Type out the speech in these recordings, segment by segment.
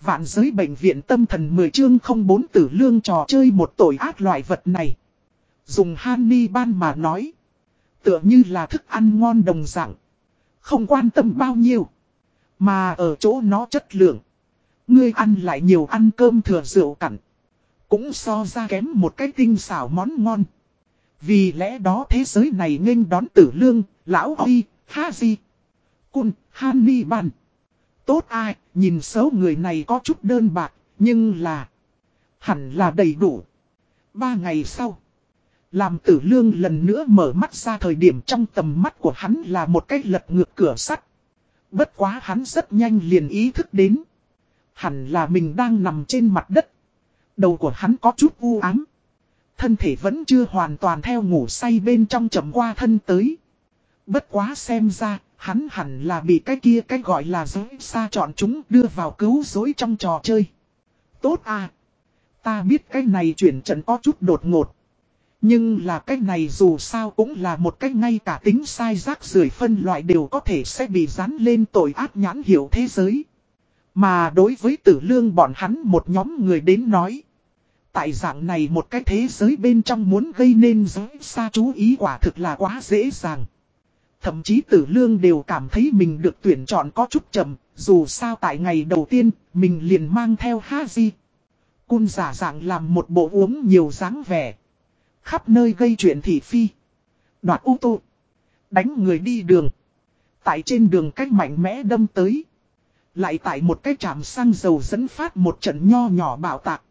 Vạn giới bệnh viện tâm thần 10 chương 04 tử lương trò chơi một tội ác loại vật này. Dùng Hanni ban mà nói. Tựa như là thức ăn ngon đồng dạng. Không quan tâm bao nhiêu. Mà ở chỗ nó chất lượng. Ngươi ăn lại nhiều ăn cơm thừa rượu cặn. Cũng so ra kém một cái tinh xảo món ngon. Vì lẽ đó thế giới này nghênh đón tử lương, lão Huy, Ha Di, Cun, Hanni Ban. Tốt ai, nhìn xấu người này có chút đơn bạc, nhưng là... Hẳn là đầy đủ. Ba ngày sau. Làm tử lương lần nữa mở mắt ra thời điểm trong tầm mắt của hắn là một cái lật ngược cửa sắt. Bất quá hắn rất nhanh liền ý thức đến. Hẳn là mình đang nằm trên mặt đất. Đầu của hắn có chút u ám. Thân thể vẫn chưa hoàn toàn theo ngủ say bên trong chậm qua thân tới. Bất quá xem ra, hắn hẳn là bị cái kia cái gọi là dối xa chọn chúng đưa vào cứu dối trong trò chơi. Tốt à! Ta biết cái này chuyển trận có chút đột ngột. Nhưng là cái này dù sao cũng là một cái ngay cả tính sai rác rưởi phân loại đều có thể sẽ bị dán lên tội ác nhãn hiểu thế giới. Mà đối với tử lương bọn hắn một nhóm người đến nói. Tại dạng này một cái thế giới bên trong muốn gây nên giới xa chú ý quả thực là quá dễ dàng. Thậm chí tử lương đều cảm thấy mình được tuyển chọn có chút chậm, dù sao tại ngày đầu tiên, mình liền mang theo Haji. Cun giả dạng làm một bộ uống nhiều dáng vẻ. Khắp nơi gây chuyện thị phi. Đoạt ô tô. Đánh người đi đường. Tại trên đường cách mạnh mẽ đâm tới. Lại tại một cái trạm xăng dầu dẫn phát một trận nho nhỏ bạo tạc.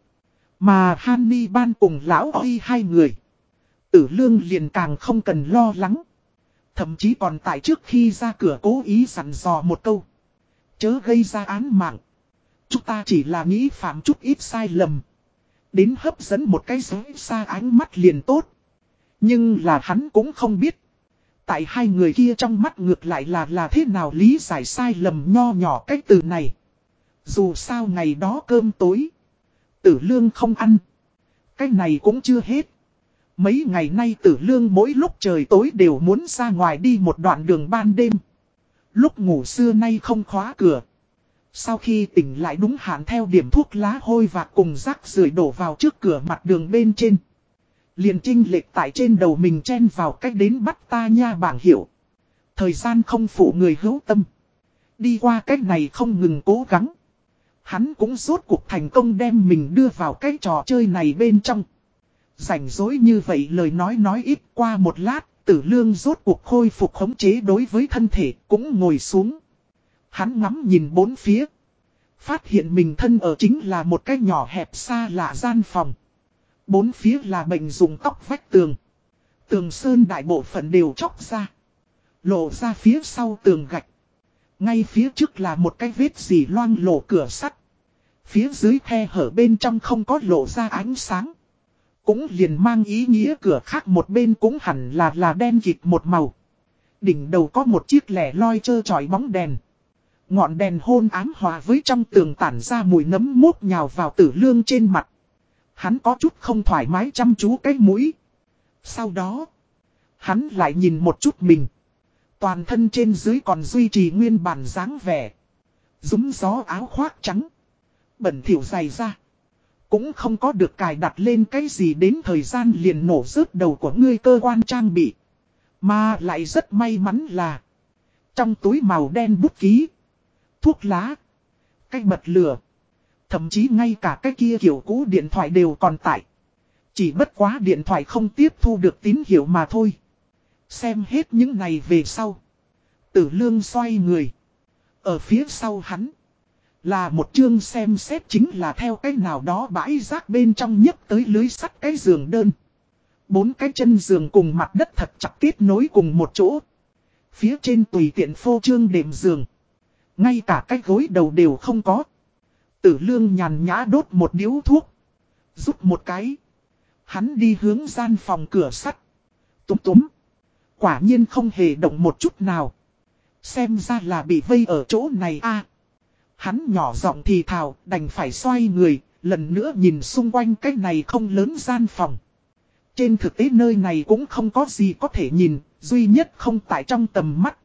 Mà Hanni ban cùng lão Oi hai người. Tử lương liền càng không cần lo lắng. Thậm chí còn tại trước khi ra cửa cố ý sẵn dò một câu. Chớ gây ra án mạng. Chúng ta chỉ là nghĩ phạm chút ít sai lầm. Đến hấp dẫn một cái giới xa ánh mắt liền tốt. Nhưng là hắn cũng không biết. Tại hai người kia trong mắt ngược lại là là thế nào lý giải sai lầm nho nhỏ cái từ này. Dù sao ngày đó cơm tối. Tử lương không ăn. Cái này cũng chưa hết. Mấy ngày nay tử lương mỗi lúc trời tối đều muốn ra ngoài đi một đoạn đường ban đêm. Lúc ngủ xưa nay không khóa cửa. Sau khi tỉnh lại đúng hạn theo điểm thuốc lá hôi và cùng rác rưởi đổ vào trước cửa mặt đường bên trên. Liền trinh lệch tại trên đầu mình chen vào cách đến bắt ta nha bảng hiệu. Thời gian không phụ người hữu tâm. Đi qua cách này không ngừng cố gắng. Hắn cũng rốt cuộc thành công đem mình đưa vào cái trò chơi này bên trong. Rảnh rỗi như vậy lời nói nói ít qua một lát, tử lương rốt cuộc khôi phục khống chế đối với thân thể cũng ngồi xuống. Hắn ngắm nhìn bốn phía. Phát hiện mình thân ở chính là một cái nhỏ hẹp xa lạ gian phòng. Bốn phía là bệnh dùng tóc vách tường. Tường sơn đại bộ phận đều chóc ra. Lộ ra phía sau tường gạch. Ngay phía trước là một cái vết gì loang lộ cửa sắt. Phía dưới khe hở bên trong không có lộ ra ánh sáng. Cũng liền mang ý nghĩa cửa khác một bên cũng hẳn là là đen kịt một màu. Đỉnh đầu có một chiếc lẻ loi chơ trọi bóng đèn. Ngọn đèn hôn ám hòa với trong tường tản ra mùi nấm mốt nhào vào tử lương trên mặt. Hắn có chút không thoải mái chăm chú cái mũi. Sau đó, hắn lại nhìn một chút mình. Toàn thân trên dưới còn duy trì nguyên bản dáng vẻ. Dúng gió áo khoác trắng. Bẩn thiểu dày ra. Cũng không có được cài đặt lên cái gì đến thời gian liền nổ rớt đầu của ngươi cơ quan trang bị. Mà lại rất may mắn là. Trong túi màu đen bút ký. Thuốc lá. Cái bật lửa. Thậm chí ngay cả cái kia kiểu cũ điện thoại đều còn tại. Chỉ bất quá điện thoại không tiếp thu được tín hiệu mà thôi. Xem hết những này về sau. Tử lương xoay người. Ở phía sau hắn. Là một chương xem xét chính là theo cái nào đó bãi rác bên trong nhấp tới lưới sắt cái giường đơn. Bốn cái chân giường cùng mặt đất thật chặt kết nối cùng một chỗ. Phía trên tùy tiện phô trương đệm giường. Ngay cả cái gối đầu đều không có. Tử lương nhàn nhã đốt một điếu thuốc. Rút một cái. Hắn đi hướng gian phòng cửa sắt. Túm túm. Quả nhiên không hề động một chút nào. Xem ra là bị vây ở chỗ này a Hắn nhỏ giọng thì thào, đành phải xoay người, lần nữa nhìn xung quanh cái này không lớn gian phòng. Trên thực tế nơi này cũng không có gì có thể nhìn, duy nhất không tại trong tầm mắt.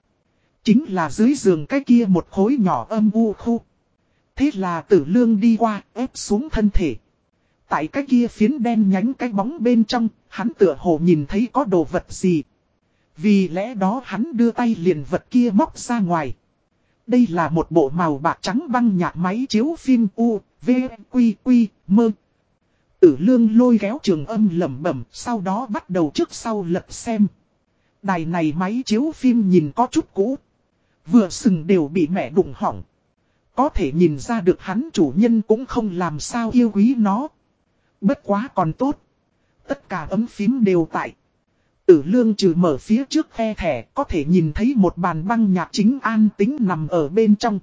Chính là dưới giường cái kia một khối nhỏ âm u khu. Thế là tử lương đi qua, ép xuống thân thể. Tại cái kia phiến đen nhánh cái bóng bên trong, hắn tựa hồ nhìn thấy có đồ vật gì. Vì lẽ đó hắn đưa tay liền vật kia móc ra ngoài. Đây là một bộ màu bạc trắng băng nhạc máy chiếu phim U, V, Quy, Quy, Mơ. Tử lương lôi kéo trường âm lầm bẩm sau đó bắt đầu trước sau lật xem. Đài này máy chiếu phim nhìn có chút cũ. Vừa sừng đều bị mẹ đụng hỏng. Có thể nhìn ra được hắn chủ nhân cũng không làm sao yêu quý nó. Bất quá còn tốt. Tất cả ấm phím đều tại. Tử lương trừ mở phía trước khe thẻ có thể nhìn thấy một bàn băng nhạc chính an tính nằm ở bên trong.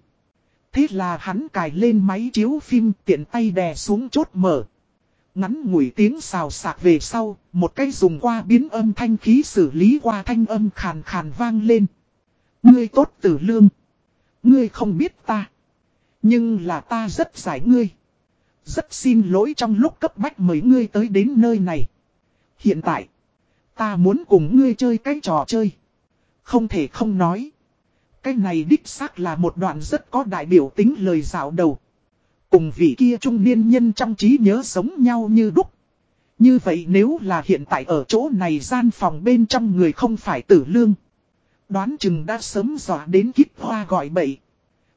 Thế là hắn cài lên máy chiếu phim tiện tay đè xuống chốt mở. Ngắn ngủi tiếng xào sạc về sau, một cái dùng qua biến âm thanh khí xử lý qua thanh âm khàn khàn vang lên. Ngươi tốt tử lương. Ngươi không biết ta. Nhưng là ta rất giải ngươi. Rất xin lỗi trong lúc cấp bách mời ngươi tới đến nơi này. Hiện tại, ta muốn cùng ngươi chơi cái trò chơi. Không thể không nói. Cái này đích xác là một đoạn rất có đại biểu tính lời dạo đầu. Cùng vị kia trung niên nhân trong trí nhớ giống nhau như đúc. Như vậy nếu là hiện tại ở chỗ này gian phòng bên trong người không phải tử lương. Đoán chừng đã sớm dọa đến kít hoa gọi bậy.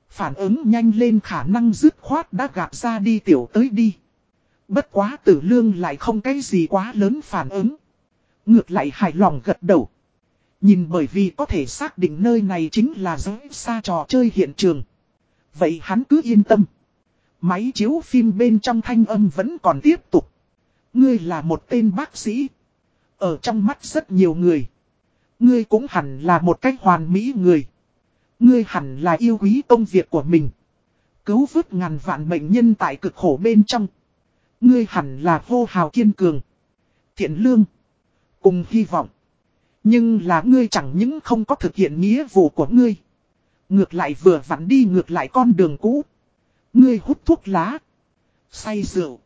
Phản ứng nhanh lên khả năng dứt khoát đã gặp ra đi tiểu tới đi. Bất quá tử lương lại không cái gì quá lớn phản ứng. Ngược lại hài lòng gật đầu. Nhìn bởi vì có thể xác định nơi này chính là giới xa trò chơi hiện trường. Vậy hắn cứ yên tâm. Máy chiếu phim bên trong thanh âm vẫn còn tiếp tục. Ngươi là một tên bác sĩ. Ở trong mắt rất nhiều người. Ngươi cũng hẳn là một cách hoàn mỹ người. Ngươi hẳn là yêu quý công việc của mình. Cứu vớt ngàn vạn bệnh nhân tại cực khổ bên trong. Ngươi hẳn là hô hào kiên cường. Thiện lương. Cùng hy vọng. Nhưng là ngươi chẳng những không có thực hiện nghĩa vụ của ngươi. Ngược lại vừa vặn đi ngược lại con đường cũ. Ngươi hút thuốc lá. Say rượu.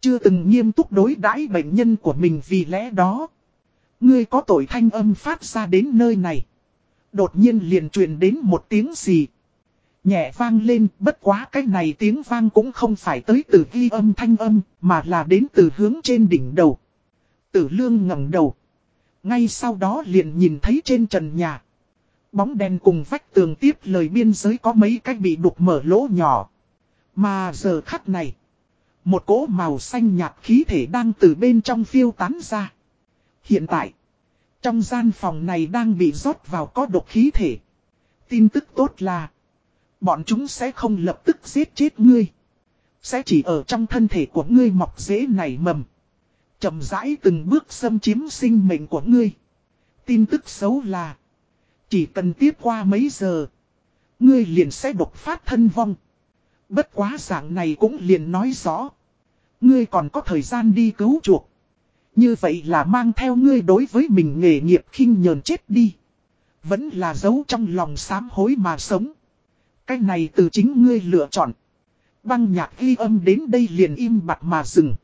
Chưa từng nghiêm túc đối đãi bệnh nhân của mình vì lẽ đó. Ngươi có tội thanh âm phát ra đến nơi này. Đột nhiên liền truyền đến một tiếng gì. Nhẹ vang lên, bất quá cái này tiếng vang cũng không phải tới từ ghi âm thanh âm, mà là đến từ hướng trên đỉnh đầu. Tử lương ngẩng đầu. Ngay sau đó liền nhìn thấy trên trần nhà. Bóng đèn cùng vách tường tiếp lời biên giới có mấy cách bị đục mở lỗ nhỏ. Mà giờ khắc này. Một cỗ màu xanh nhạt khí thể đang từ bên trong phiêu tán ra. Hiện tại. Trong gian phòng này đang bị rót vào có độc khí thể. Tin tức tốt là. Bọn chúng sẽ không lập tức giết chết ngươi. Sẽ chỉ ở trong thân thể của ngươi mọc dễ nảy mầm chậm rãi từng bước xâm chiếm sinh mệnh của ngươi. Tin tức xấu là. Chỉ cần tiếp qua mấy giờ. Ngươi liền sẽ độc phát thân vong. Bất quá dạng này cũng liền nói rõ. Ngươi còn có thời gian đi cứu chuộc. Như vậy là mang theo ngươi đối với mình nghề nghiệp khinh nhờn chết đi. Vẫn là giấu trong lòng sám hối mà sống. Cái này từ chính ngươi lựa chọn. Băng nhạc ghi âm đến đây liền im bặt mà dừng.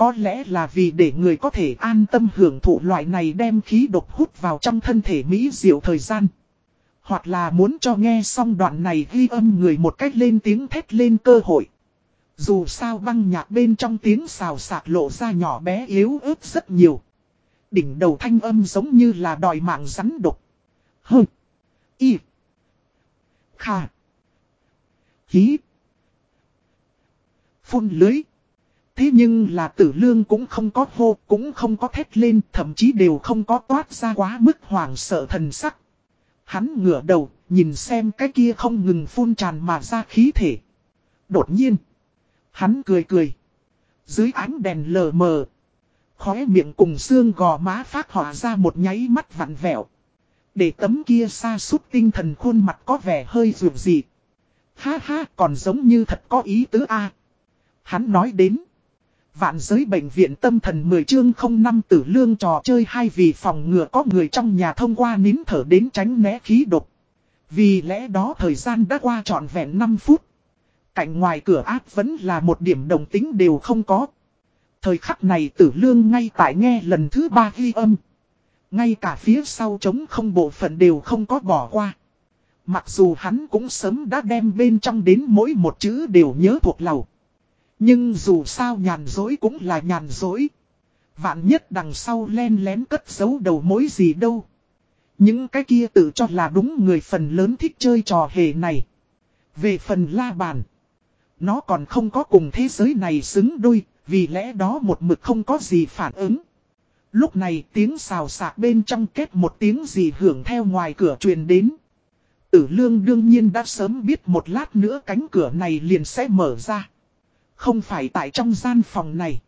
Có lẽ là vì để người có thể an tâm hưởng thụ loại này đem khí độc hút vào trong thân thể Mỹ diệu thời gian. Hoặc là muốn cho nghe xong đoạn này ghi âm người một cách lên tiếng thét lên cơ hội. Dù sao băng nhạc bên trong tiếng xào sạc lộ ra nhỏ bé yếu ớt rất nhiều. Đỉnh đầu thanh âm giống như là đòi mạng rắn độc. Hơ. Y. Khà. Hí. Phun lưới. Thế nhưng là tử lương cũng không có hô, cũng không có thét lên, thậm chí đều không có toát ra quá mức hoàng sợ thần sắc. Hắn ngửa đầu, nhìn xem cái kia không ngừng phun tràn mà ra khí thể. Đột nhiên. Hắn cười cười. Dưới ánh đèn lờ mờ. Khóe miệng cùng xương gò má phát họa ra một nháy mắt vặn vẹo. Để tấm kia xa sút tinh thần khuôn mặt có vẻ hơi rượu dị. Ha ha còn giống như thật có ý tứ a Hắn nói đến. Vạn giới bệnh viện tâm thần 10 chương 05 tử lương trò chơi hay vì phòng ngừa có người trong nhà thông qua nín thở đến tránh né khí độc. Vì lẽ đó thời gian đã qua trọn vẹn 5 phút. Cạnh ngoài cửa ác vẫn là một điểm đồng tính đều không có. Thời khắc này tử lương ngay tại nghe lần thứ ba ghi âm. Ngay cả phía sau trống không bộ phận đều không có bỏ qua. Mặc dù hắn cũng sớm đã đem bên trong đến mỗi một chữ đều nhớ thuộc lầu. Nhưng dù sao nhàn dối cũng là nhàn dối. Vạn nhất đằng sau len lén cất giấu đầu mối gì đâu. Những cái kia tự cho là đúng người phần lớn thích chơi trò hề này. Về phần la bàn. Nó còn không có cùng thế giới này xứng đôi, vì lẽ đó một mực không có gì phản ứng. Lúc này tiếng xào xạc bên trong kết một tiếng gì hưởng theo ngoài cửa truyền đến. Tử lương đương nhiên đã sớm biết một lát nữa cánh cửa này liền sẽ mở ra. Không phải tại trong gian phòng này.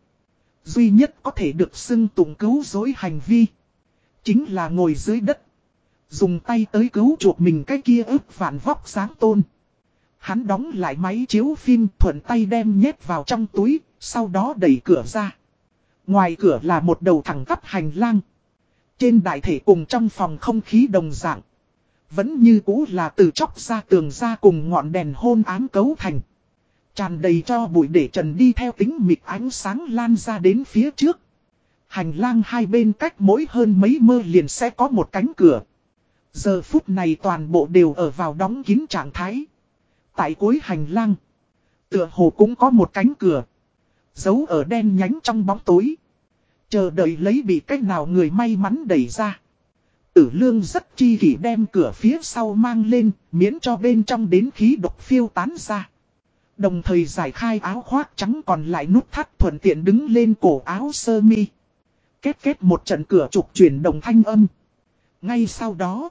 Duy nhất có thể được xưng tụng cứu dối hành vi. Chính là ngồi dưới đất. Dùng tay tới cứu chuộc mình cái kia ức vạn vóc sáng tôn. Hắn đóng lại máy chiếu phim thuận tay đem nhét vào trong túi, sau đó đẩy cửa ra. Ngoài cửa là một đầu thẳng tắp hành lang. Trên đại thể cùng trong phòng không khí đồng dạng. Vẫn như cũ là từ chóc ra tường ra cùng ngọn đèn hôn ám cấu thành. Tràn đầy cho bụi để trần đi theo tính mịt ánh sáng lan ra đến phía trước. Hành lang hai bên cách mỗi hơn mấy mơ liền sẽ có một cánh cửa. Giờ phút này toàn bộ đều ở vào đóng kín trạng thái. Tại cuối hành lang, tựa hồ cũng có một cánh cửa. Giấu ở đen nhánh trong bóng tối. Chờ đợi lấy bị cách nào người may mắn đẩy ra. Tử lương rất chi kỷ đem cửa phía sau mang lên, miễn cho bên trong đến khí độc phiêu tán ra. Đồng thời giải khai áo khoác trắng còn lại nút thắt thuận tiện đứng lên cổ áo sơ mi. Kết kết một trận cửa trục chuyển đồng thanh âm. Ngay sau đó,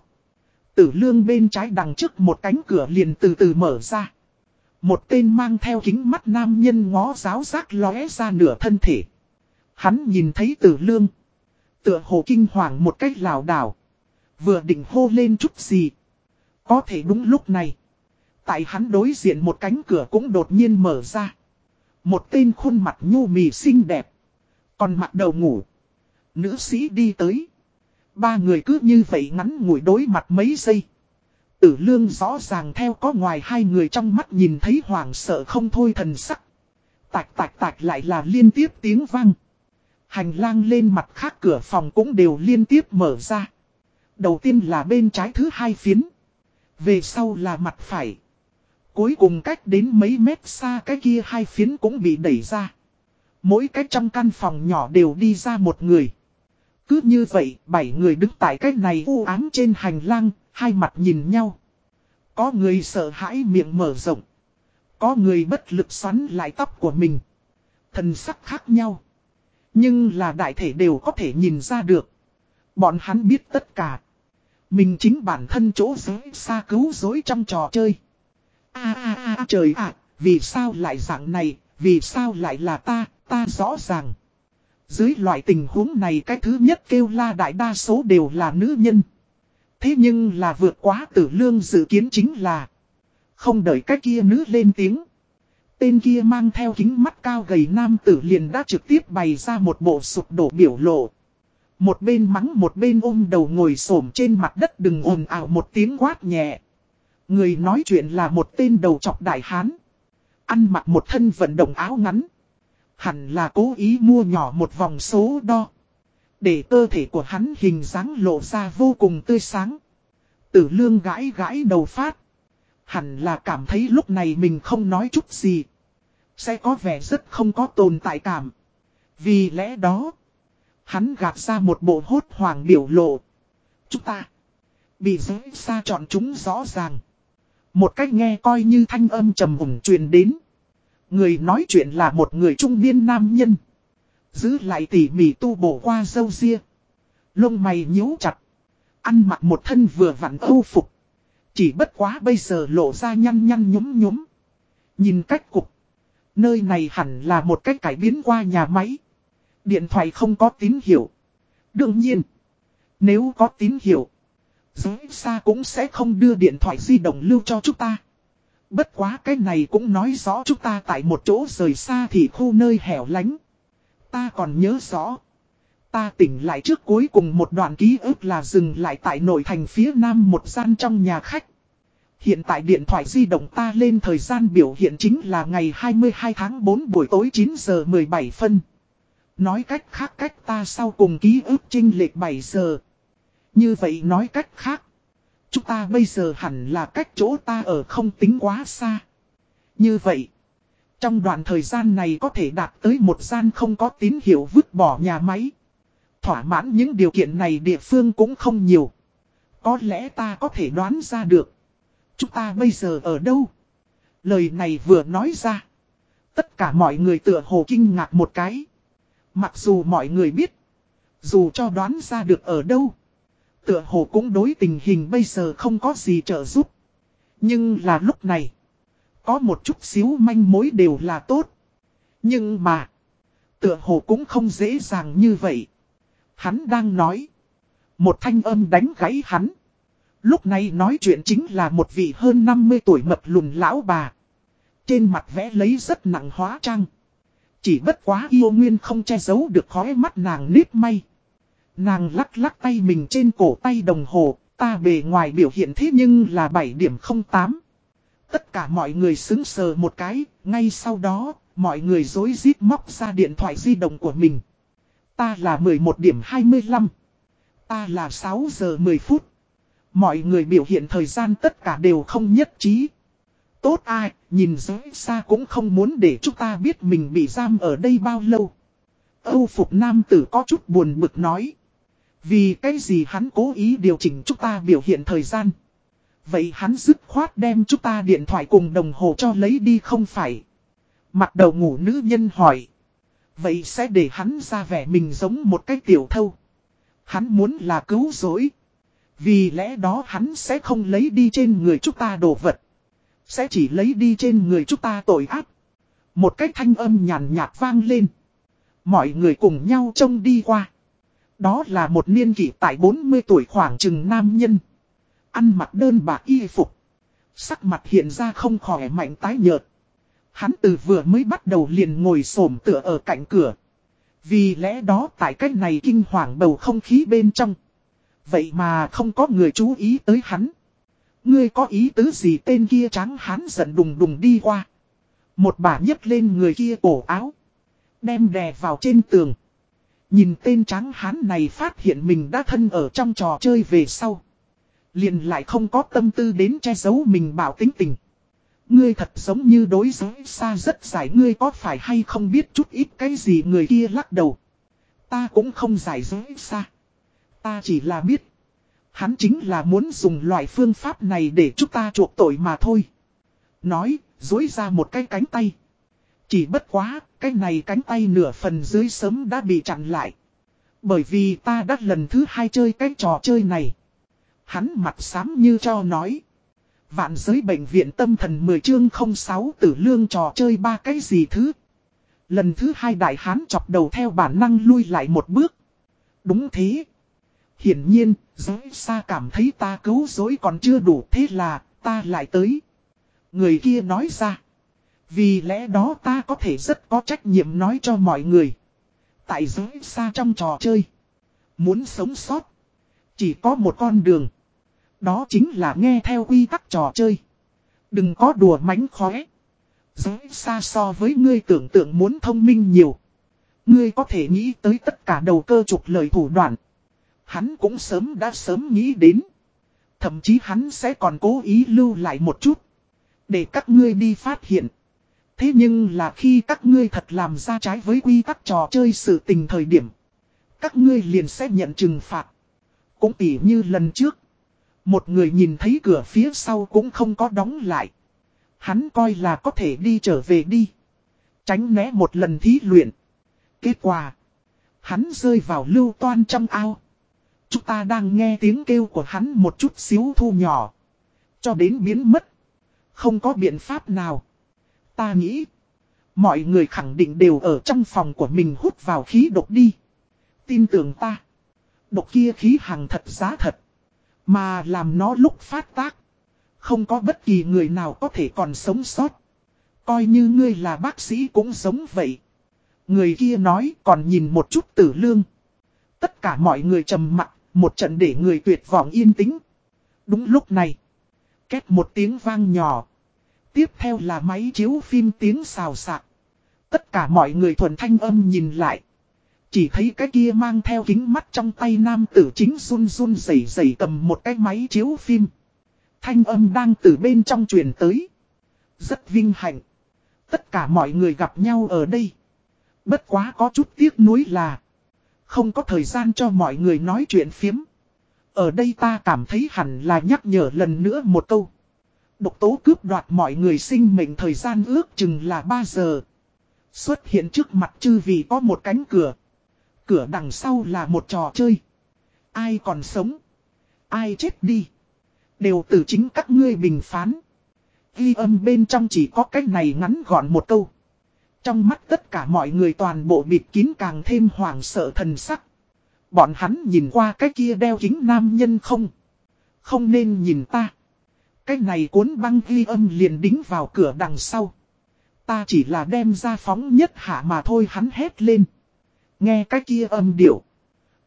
tử lương bên trái đằng trước một cánh cửa liền từ từ mở ra. Một tên mang theo kính mắt nam nhân ngó giáo giác lóe ra nửa thân thể. Hắn nhìn thấy tử lương. Tựa hồ kinh hoàng một cách lào đảo. Vừa định hô lên chút gì. Có thể đúng lúc này. Tại hắn đối diện một cánh cửa cũng đột nhiên mở ra. Một tên khuôn mặt nhu mì xinh đẹp. Còn mặt đầu ngủ. Nữ sĩ đi tới. Ba người cứ như vậy ngắn ngủi đối mặt mấy giây. Tử lương rõ ràng theo có ngoài hai người trong mắt nhìn thấy hoảng sợ không thôi thần sắc. Tạch tạch tạch lại là liên tiếp tiếng vang. Hành lang lên mặt khác cửa phòng cũng đều liên tiếp mở ra. Đầu tiên là bên trái thứ hai phiến. Về sau là mặt phải. Cuối cùng cách đến mấy mét xa cái kia hai phiến cũng bị đẩy ra. Mỗi cách trong căn phòng nhỏ đều đi ra một người. Cứ như vậy, bảy người đứng tại cách này u ám trên hành lang, hai mặt nhìn nhau. Có người sợ hãi miệng mở rộng. Có người bất lực xoắn lại tóc của mình. Thần sắc khác nhau. Nhưng là đại thể đều có thể nhìn ra được. Bọn hắn biết tất cả. Mình chính bản thân chỗ giới xa cứu dối trong trò chơi à à à trời ạ, vì sao lại dạng này, vì sao lại là ta, ta rõ ràng. Dưới loại tình huống này cái thứ nhất kêu la đại đa số đều là nữ nhân. Thế nhưng là vượt quá tử lương dự kiến chính là Không đợi cái kia nữ lên tiếng Tên kia mang theo kính mắt cao gầy nam tử liền đã trực tiếp bày ra một bộ sụp đổ biểu lộ Một bên mắng một bên ôm đầu ngồi xổm trên mặt đất đừng ồn ào một tiếng quát nhẹ Người nói chuyện là một tên đầu trọc đại hán Ăn mặc một thân vận động áo ngắn Hẳn là cố ý mua nhỏ một vòng số đo để cơ thể của hắn hình dáng lộ ra vô cùng tươi sáng. Tử lương gãi gãi đầu phát. Hẳn là cảm thấy lúc này mình không nói chút gì. Sẽ có vẻ rất không có tồn tại cảm. Vì lẽ đó. Hắn gạt ra một bộ hốt hoảng biểu lộ. Chúng ta. Bị giới xa chọn chúng rõ ràng. Một cách nghe coi như thanh âm trầm ủng truyền đến. Người nói chuyện là một người trung niên nam nhân. Giữ lại tỉ mỉ tu bổ qua dâu ria. Lông mày nhíu chặt. Ăn mặc một thân vừa vặn âu phục. Chỉ bất quá bây giờ lộ ra nhăn nhăn nhúm nhúm. Nhìn cách cục. Nơi này hẳn là một cách cải biến qua nhà máy. Điện thoại không có tín hiệu. Đương nhiên. Nếu có tín hiệu. Giới xa cũng sẽ không đưa điện thoại di động lưu cho chúng ta. Bất quá cái này cũng nói rõ chúng ta tại một chỗ rời xa thì khu nơi hẻo lánh. Ta còn nhớ rõ. Ta tỉnh lại trước cuối cùng một đoạn ký ức là dừng lại tại nội thành phía nam một gian trong nhà khách. Hiện tại điện thoại di động ta lên thời gian biểu hiện chính là ngày 22 tháng 4 buổi tối 9 giờ 17 phân. Nói cách khác cách ta sau cùng ký ức trinh lệch 7 giờ. Như vậy nói cách khác. Chúng ta bây giờ hẳn là cách chỗ ta ở không tính quá xa. Như vậy, trong đoạn thời gian này có thể đạt tới một gian không có tín hiệu vứt bỏ nhà máy. Thỏa mãn những điều kiện này địa phương cũng không nhiều. Có lẽ ta có thể đoán ra được. Chúng ta bây giờ ở đâu? Lời này vừa nói ra. Tất cả mọi người tựa hồ kinh ngạc một cái. Mặc dù mọi người biết. Dù cho đoán ra được ở đâu. Tựa hồ cũng đối tình hình bây giờ không có gì trợ giúp. Nhưng là lúc này. Có một chút xíu manh mối đều là tốt. Nhưng mà. Tựa hồ cũng không dễ dàng như vậy. Hắn đang nói. Một thanh âm đánh gãy hắn. Lúc này nói chuyện chính là một vị hơn 50 tuổi mập lùn lão bà. Trên mặt vẽ lấy rất nặng hóa trang. Chỉ bất quá yêu nguyên không che giấu được khói mắt nàng nếp may. Nàng lắc lắc tay mình trên cổ tay đồng hồ, ta bề ngoài biểu hiện thế nhưng là 7 điểm 08. Tất cả mọi người xứng sờ một cái, ngay sau đó, mọi người dối rít móc ra điện thoại di động của mình. Ta là 11 điểm 25. Ta là 6 giờ 10 phút. Mọi người biểu hiện thời gian tất cả đều không nhất trí. Tốt ai, nhìn dưới xa cũng không muốn để chúng ta biết mình bị giam ở đây bao lâu. Âu Phục Nam Tử có chút buồn bực nói. Vì cái gì hắn cố ý điều chỉnh chúng ta biểu hiện thời gian. Vậy hắn dứt khoát đem chúng ta điện thoại cùng đồng hồ cho lấy đi không phải. Mặt đầu ngủ nữ nhân hỏi. Vậy sẽ để hắn ra vẻ mình giống một cái tiểu thâu. Hắn muốn là cứu rỗi. Vì lẽ đó hắn sẽ không lấy đi trên người chúng ta đồ vật. Sẽ chỉ lấy đi trên người chúng ta tội ác. Một cái thanh âm nhàn nhạt vang lên. Mọi người cùng nhau trông đi qua. Đó là một niên kỷ tại 40 tuổi khoảng chừng nam nhân. Ăn mặc đơn bạc y phục. Sắc mặt hiện ra không khỏe mạnh tái nhợt. Hắn từ vừa mới bắt đầu liền ngồi xổm tựa ở cạnh cửa. Vì lẽ đó tại cách này kinh hoàng bầu không khí bên trong. Vậy mà không có người chú ý tới hắn. Ngươi có ý tứ gì tên kia trắng hắn giận đùng đùng đi qua. Một bà nhấc lên người kia cổ áo. Đem đè vào trên tường. Nhìn tên trắng hán này phát hiện mình đã thân ở trong trò chơi về sau. Liền lại không có tâm tư đến che giấu mình bảo tính tình. Ngươi thật giống như đối giới xa rất giải ngươi có phải hay không biết chút ít cái gì người kia lắc đầu. Ta cũng không giải giới xa. Ta chỉ là biết. Hắn chính là muốn dùng loại phương pháp này để chúng ta chuộc tội mà thôi. Nói, dối ra một cái cánh tay. Chỉ bất quá, cái này cánh tay nửa phần dưới sớm đã bị chặn lại. Bởi vì ta đã lần thứ hai chơi cái trò chơi này. Hắn mặt xám như cho nói. Vạn giới bệnh viện tâm thần 10 chương 06 tử lương trò chơi ba cái gì thứ. Lần thứ hai đại hán chọc đầu theo bản năng lui lại một bước. Đúng thế. Hiển nhiên, giới xa cảm thấy ta cứu dối còn chưa đủ thế là, ta lại tới. Người kia nói ra. Vì lẽ đó ta có thể rất có trách nhiệm nói cho mọi người. Tại giới xa trong trò chơi. Muốn sống sót. Chỉ có một con đường. Đó chính là nghe theo quy tắc trò chơi. Đừng có đùa mánh khóe. Giới xa so với ngươi tưởng tượng muốn thông minh nhiều. Ngươi có thể nghĩ tới tất cả đầu cơ trục lời thủ đoạn. Hắn cũng sớm đã sớm nghĩ đến. Thậm chí hắn sẽ còn cố ý lưu lại một chút. Để các ngươi đi phát hiện. Thế nhưng là khi các ngươi thật làm ra trái với quy tắc trò chơi sự tình thời điểm. Các ngươi liền sẽ nhận trừng phạt. Cũng tỉ như lần trước. Một người nhìn thấy cửa phía sau cũng không có đóng lại. Hắn coi là có thể đi trở về đi. Tránh né một lần thí luyện. Kết quả. Hắn rơi vào lưu toan trong ao. Chúng ta đang nghe tiếng kêu của hắn một chút xíu thu nhỏ. Cho đến biến mất. Không có biện pháp nào. Ta nghĩ. Mọi người khẳng định đều ở trong phòng của mình hút vào khí độc đi. Tin tưởng ta. Độc kia khí hàng thật giá thật. Mà làm nó lúc phát tác. Không có bất kỳ người nào có thể còn sống sót. Coi như ngươi là bác sĩ cũng giống vậy. Người kia nói còn nhìn một chút tử lương. Tất cả mọi người trầm mặt, một trận để người tuyệt vọng yên tĩnh. Đúng lúc này. Két một tiếng vang nhỏ. Tiếp theo là máy chiếu phim tiếng xào xạc. Tất cả mọi người thuần thanh âm nhìn lại. Chỉ thấy cái kia mang theo kính mắt trong tay nam tử chính run run rẩy rẩy cầm một cái máy chiếu phim. Thanh âm đang từ bên trong truyền tới. Rất vinh hạnh. Tất cả mọi người gặp nhau ở đây. Bất quá có chút tiếc nuối là. Không có thời gian cho mọi người nói chuyện phiếm. Ở đây ta cảm thấy hẳn là nhắc nhở lần nữa một câu. Độc tố cướp đoạt mọi người sinh mệnh thời gian ước chừng là 3 giờ. Xuất hiện trước mặt chư vì có một cánh cửa. Cửa đằng sau là một trò chơi. Ai còn sống? Ai chết đi? Đều từ chính các ngươi bình phán. Ghi âm bên trong chỉ có cách này ngắn gọn một câu. Trong mắt tất cả mọi người toàn bộ bịt kín càng thêm hoảng sợ thần sắc. Bọn hắn nhìn qua cái kia đeo kính nam nhân không? Không nên nhìn ta. Cái này cuốn băng ghi âm liền đính vào cửa đằng sau. Ta chỉ là đem ra phóng nhất hạ mà thôi hắn hét lên. Nghe cái kia âm điệu.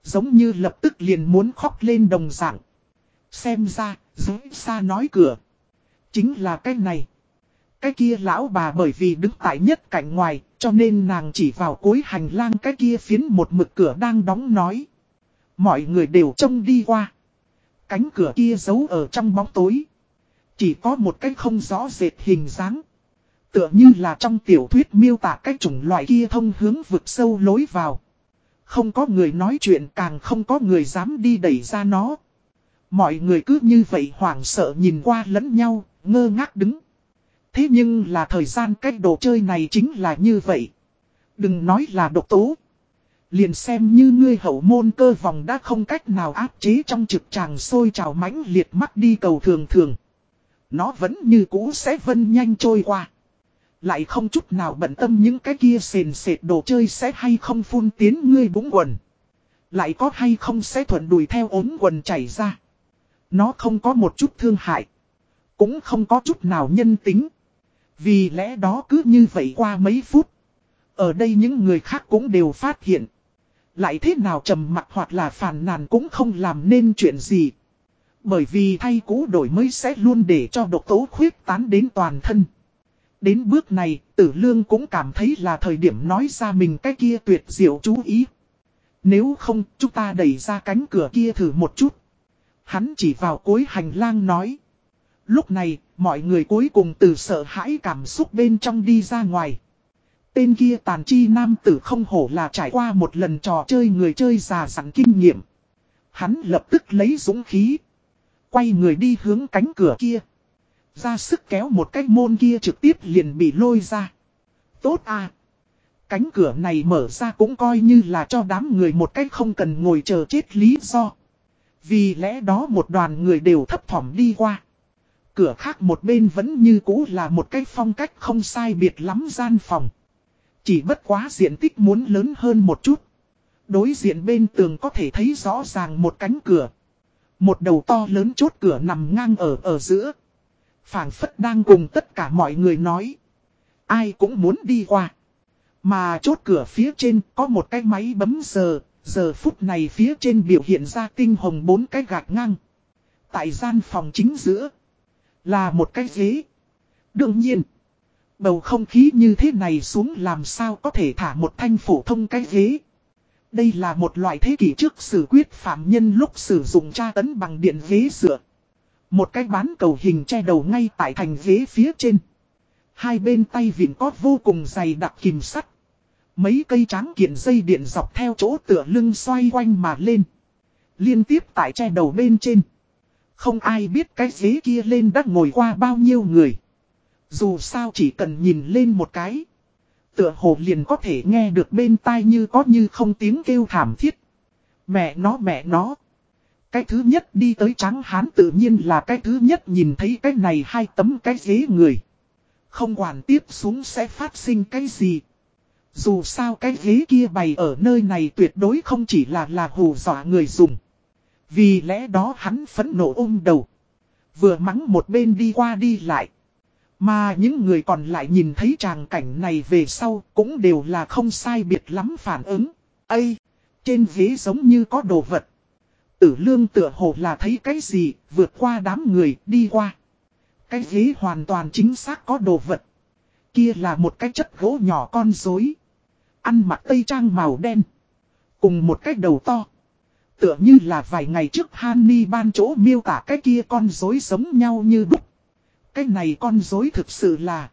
Giống như lập tức liền muốn khóc lên đồng dạng. Xem ra, dưới xa nói cửa. Chính là cái này. Cái kia lão bà bởi vì đứng tại nhất cạnh ngoài, cho nên nàng chỉ vào cuối hành lang cái kia phiến một mực cửa đang đóng nói. Mọi người đều trông đi qua. Cánh cửa kia giấu ở trong bóng tối. Chỉ có một cách không rõ rệt hình dáng. Tựa như là trong tiểu thuyết miêu tả cách chủng loại kia thông hướng vực sâu lối vào. Không có người nói chuyện càng không có người dám đi đẩy ra nó. Mọi người cứ như vậy hoảng sợ nhìn qua lẫn nhau, ngơ ngác đứng. Thế nhưng là thời gian cách đồ chơi này chính là như vậy. Đừng nói là độc tố. Liền xem như ngươi hậu môn cơ vòng đã không cách nào áp chế trong trực tràng sôi trào mãnh liệt mắt đi cầu thường thường. Nó vẫn như cũ sẽ vân nhanh trôi qua. Lại không chút nào bận tâm những cái kia sền sệt đồ chơi sẽ hay không phun tiến ngươi búng quần. Lại có hay không sẽ thuận đùi theo ốm quần chảy ra. Nó không có một chút thương hại. Cũng không có chút nào nhân tính. Vì lẽ đó cứ như vậy qua mấy phút. Ở đây những người khác cũng đều phát hiện. Lại thế nào trầm mặt hoặc là phàn nàn cũng không làm nên chuyện gì. Bởi vì thay cũ đổi mới sẽ luôn để cho độc tố khuyết tán đến toàn thân. Đến bước này, tử lương cũng cảm thấy là thời điểm nói ra mình cái kia tuyệt diệu chú ý. Nếu không, chúng ta đẩy ra cánh cửa kia thử một chút. Hắn chỉ vào cuối hành lang nói. Lúc này, mọi người cuối cùng từ sợ hãi cảm xúc bên trong đi ra ngoài. Tên kia tàn chi nam tử không hổ là trải qua một lần trò chơi người chơi già sẵn kinh nghiệm. Hắn lập tức lấy dũng khí. Quay người đi hướng cánh cửa kia. Ra sức kéo một cái môn kia trực tiếp liền bị lôi ra. Tốt à. Cánh cửa này mở ra cũng coi như là cho đám người một cách không cần ngồi chờ chết lý do. Vì lẽ đó một đoàn người đều thấp thỏm đi qua. Cửa khác một bên vẫn như cũ là một cái phong cách không sai biệt lắm gian phòng. Chỉ bất quá diện tích muốn lớn hơn một chút. Đối diện bên tường có thể thấy rõ ràng một cánh cửa. Một đầu to lớn chốt cửa nằm ngang ở ở giữa. phảng phất đang cùng tất cả mọi người nói. Ai cũng muốn đi qua. Mà chốt cửa phía trên có một cái máy bấm giờ. Giờ phút này phía trên biểu hiện ra tinh hồng bốn cái gạch ngang. Tại gian phòng chính giữa. Là một cái ghế. Đương nhiên. Bầu không khí như thế này xuống làm sao có thể thả một thanh phổ thông cái ghế. Đây là một loại thế kỷ trước xử quyết phạm nhân lúc sử dụng tra tấn bằng điện ghế dựa. Một cái bán cầu hình che đầu ngay tại thành ghế phía trên. Hai bên tay vịn có vô cùng dày đặc kìm sắt. Mấy cây tráng kiện dây điện dọc theo chỗ tựa lưng xoay quanh mà lên. Liên tiếp tại che đầu bên trên. Không ai biết cái ghế kia lên đã ngồi qua bao nhiêu người. Dù sao chỉ cần nhìn lên một cái. Tựa hồ liền có thể nghe được bên tai như có như không tiếng kêu thảm thiết. Mẹ nó mẹ nó. Cái thứ nhất đi tới trắng hán tự nhiên là cái thứ nhất nhìn thấy cái này hai tấm cái ghế người. Không quản tiếp xuống sẽ phát sinh cái gì. Dù sao cái ghế kia bày ở nơi này tuyệt đối không chỉ là là hù dọa người dùng. Vì lẽ đó hắn phẫn nộ ôm đầu. Vừa mắng một bên đi qua đi lại. Mà những người còn lại nhìn thấy tràng cảnh này về sau cũng đều là không sai biệt lắm phản ứng. Ây! Trên ghế giống như có đồ vật. Tử lương tựa hồ là thấy cái gì, vượt qua đám người, đi qua. Cái ghế hoàn toàn chính xác có đồ vật. Kia là một cái chất gỗ nhỏ con rối Ăn mặc tây trang màu đen. Cùng một cái đầu to. Tựa như là vài ngày trước Hany ban chỗ miêu tả cái kia con dối giống nhau như đúc. Cái này con dối thực sự là...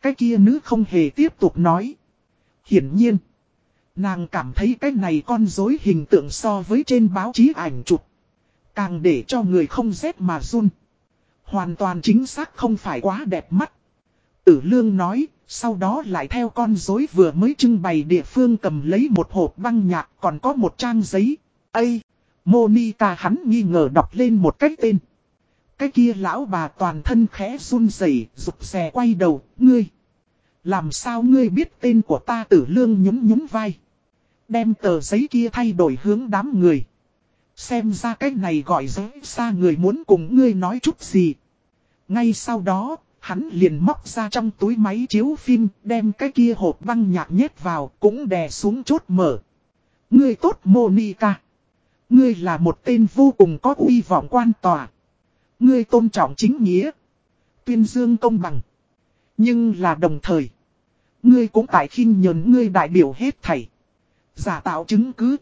Cái kia nữ không hề tiếp tục nói. Hiển nhiên. Nàng cảm thấy cái này con dối hình tượng so với trên báo chí ảnh chụp. Càng để cho người không rét mà run. Hoàn toàn chính xác không phải quá đẹp mắt. Tử lương nói, sau đó lại theo con dối vừa mới trưng bày địa phương cầm lấy một hộp băng nhạc còn có một trang giấy. Ây! Monica hắn nghi ngờ đọc lên một cách tên. Cái kia lão bà toàn thân khẽ run rẩy rụt rè quay đầu, ngươi. Làm sao ngươi biết tên của ta tử lương nhúng nhúng vai. Đem tờ giấy kia thay đổi hướng đám người. Xem ra cái này gọi dễ xa người muốn cùng ngươi nói chút gì. Ngay sau đó, hắn liền móc ra trong túi máy chiếu phim, đem cái kia hộp băng nhạc nhét vào, cũng đè xuống chốt mở. Ngươi tốt Monica. Ngươi là một tên vô cùng có uy vọng quan tòa. Ngươi tôn trọng chính nghĩa. Tuyên dương công bằng. Nhưng là đồng thời. Ngươi cũng tại khinh nhờn ngươi đại biểu hết thảy. Giả tạo chứng cứ.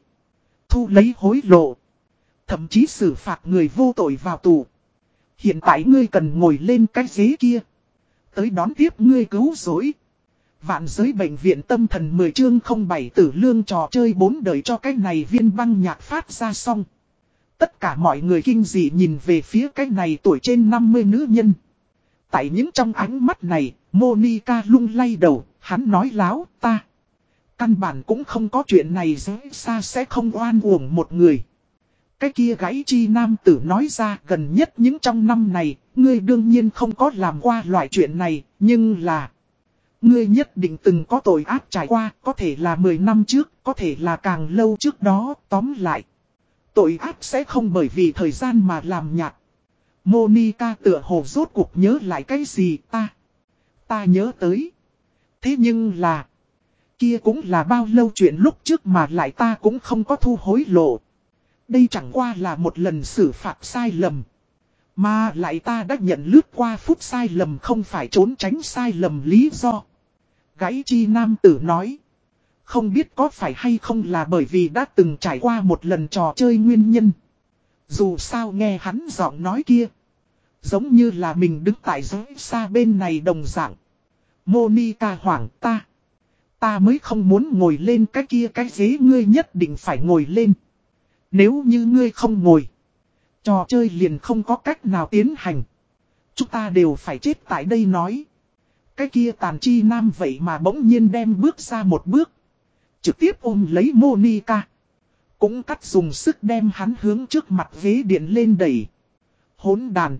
Thu lấy hối lộ. Thậm chí xử phạt người vô tội vào tù. Hiện tại ngươi cần ngồi lên cái ghế kia. Tới đón tiếp ngươi cứu rỗi. Vạn giới bệnh viện tâm thần 10 chương 07 tử lương trò chơi bốn đời cho cái này viên băng nhạc phát ra xong. Tất cả mọi người kinh dị nhìn về phía cái này tuổi trên 50 nữ nhân. Tại những trong ánh mắt này, Monica lung lay đầu, hắn nói láo, ta. Căn bản cũng không có chuyện này dễ xa sẽ không oan uổng một người. Cái kia gãy chi nam tử nói ra gần nhất những trong năm này, ngươi đương nhiên không có làm qua loại chuyện này, nhưng là... Ngươi nhất định từng có tội ác trải qua, có thể là 10 năm trước, có thể là càng lâu trước đó, tóm lại. Tội ác sẽ không bởi vì thời gian mà làm nhạt. Monica tựa hồ rốt cuộc nhớ lại cái gì ta. Ta nhớ tới. Thế nhưng là. Kia cũng là bao lâu chuyện lúc trước mà lại ta cũng không có thu hối lộ. Đây chẳng qua là một lần xử phạt sai lầm. Mà lại ta đã nhận lướt qua phút sai lầm không phải trốn tránh sai lầm lý do. Gãy chi nam tử nói. Không biết có phải hay không là bởi vì đã từng trải qua một lần trò chơi nguyên nhân. Dù sao nghe hắn giọng nói kia. Giống như là mình đứng tại giới xa bên này đồng dạng. Monica hoảng ta. Ta mới không muốn ngồi lên cái kia cái ghế ngươi nhất định phải ngồi lên. Nếu như ngươi không ngồi. Trò chơi liền không có cách nào tiến hành. Chúng ta đều phải chết tại đây nói. Cái kia tàn chi nam vậy mà bỗng nhiên đem bước ra một bước. Trực tiếp ôm lấy Monica. Cũng cắt dùng sức đem hắn hướng trước mặt ghế điện lên đẩy. Hốn đàn.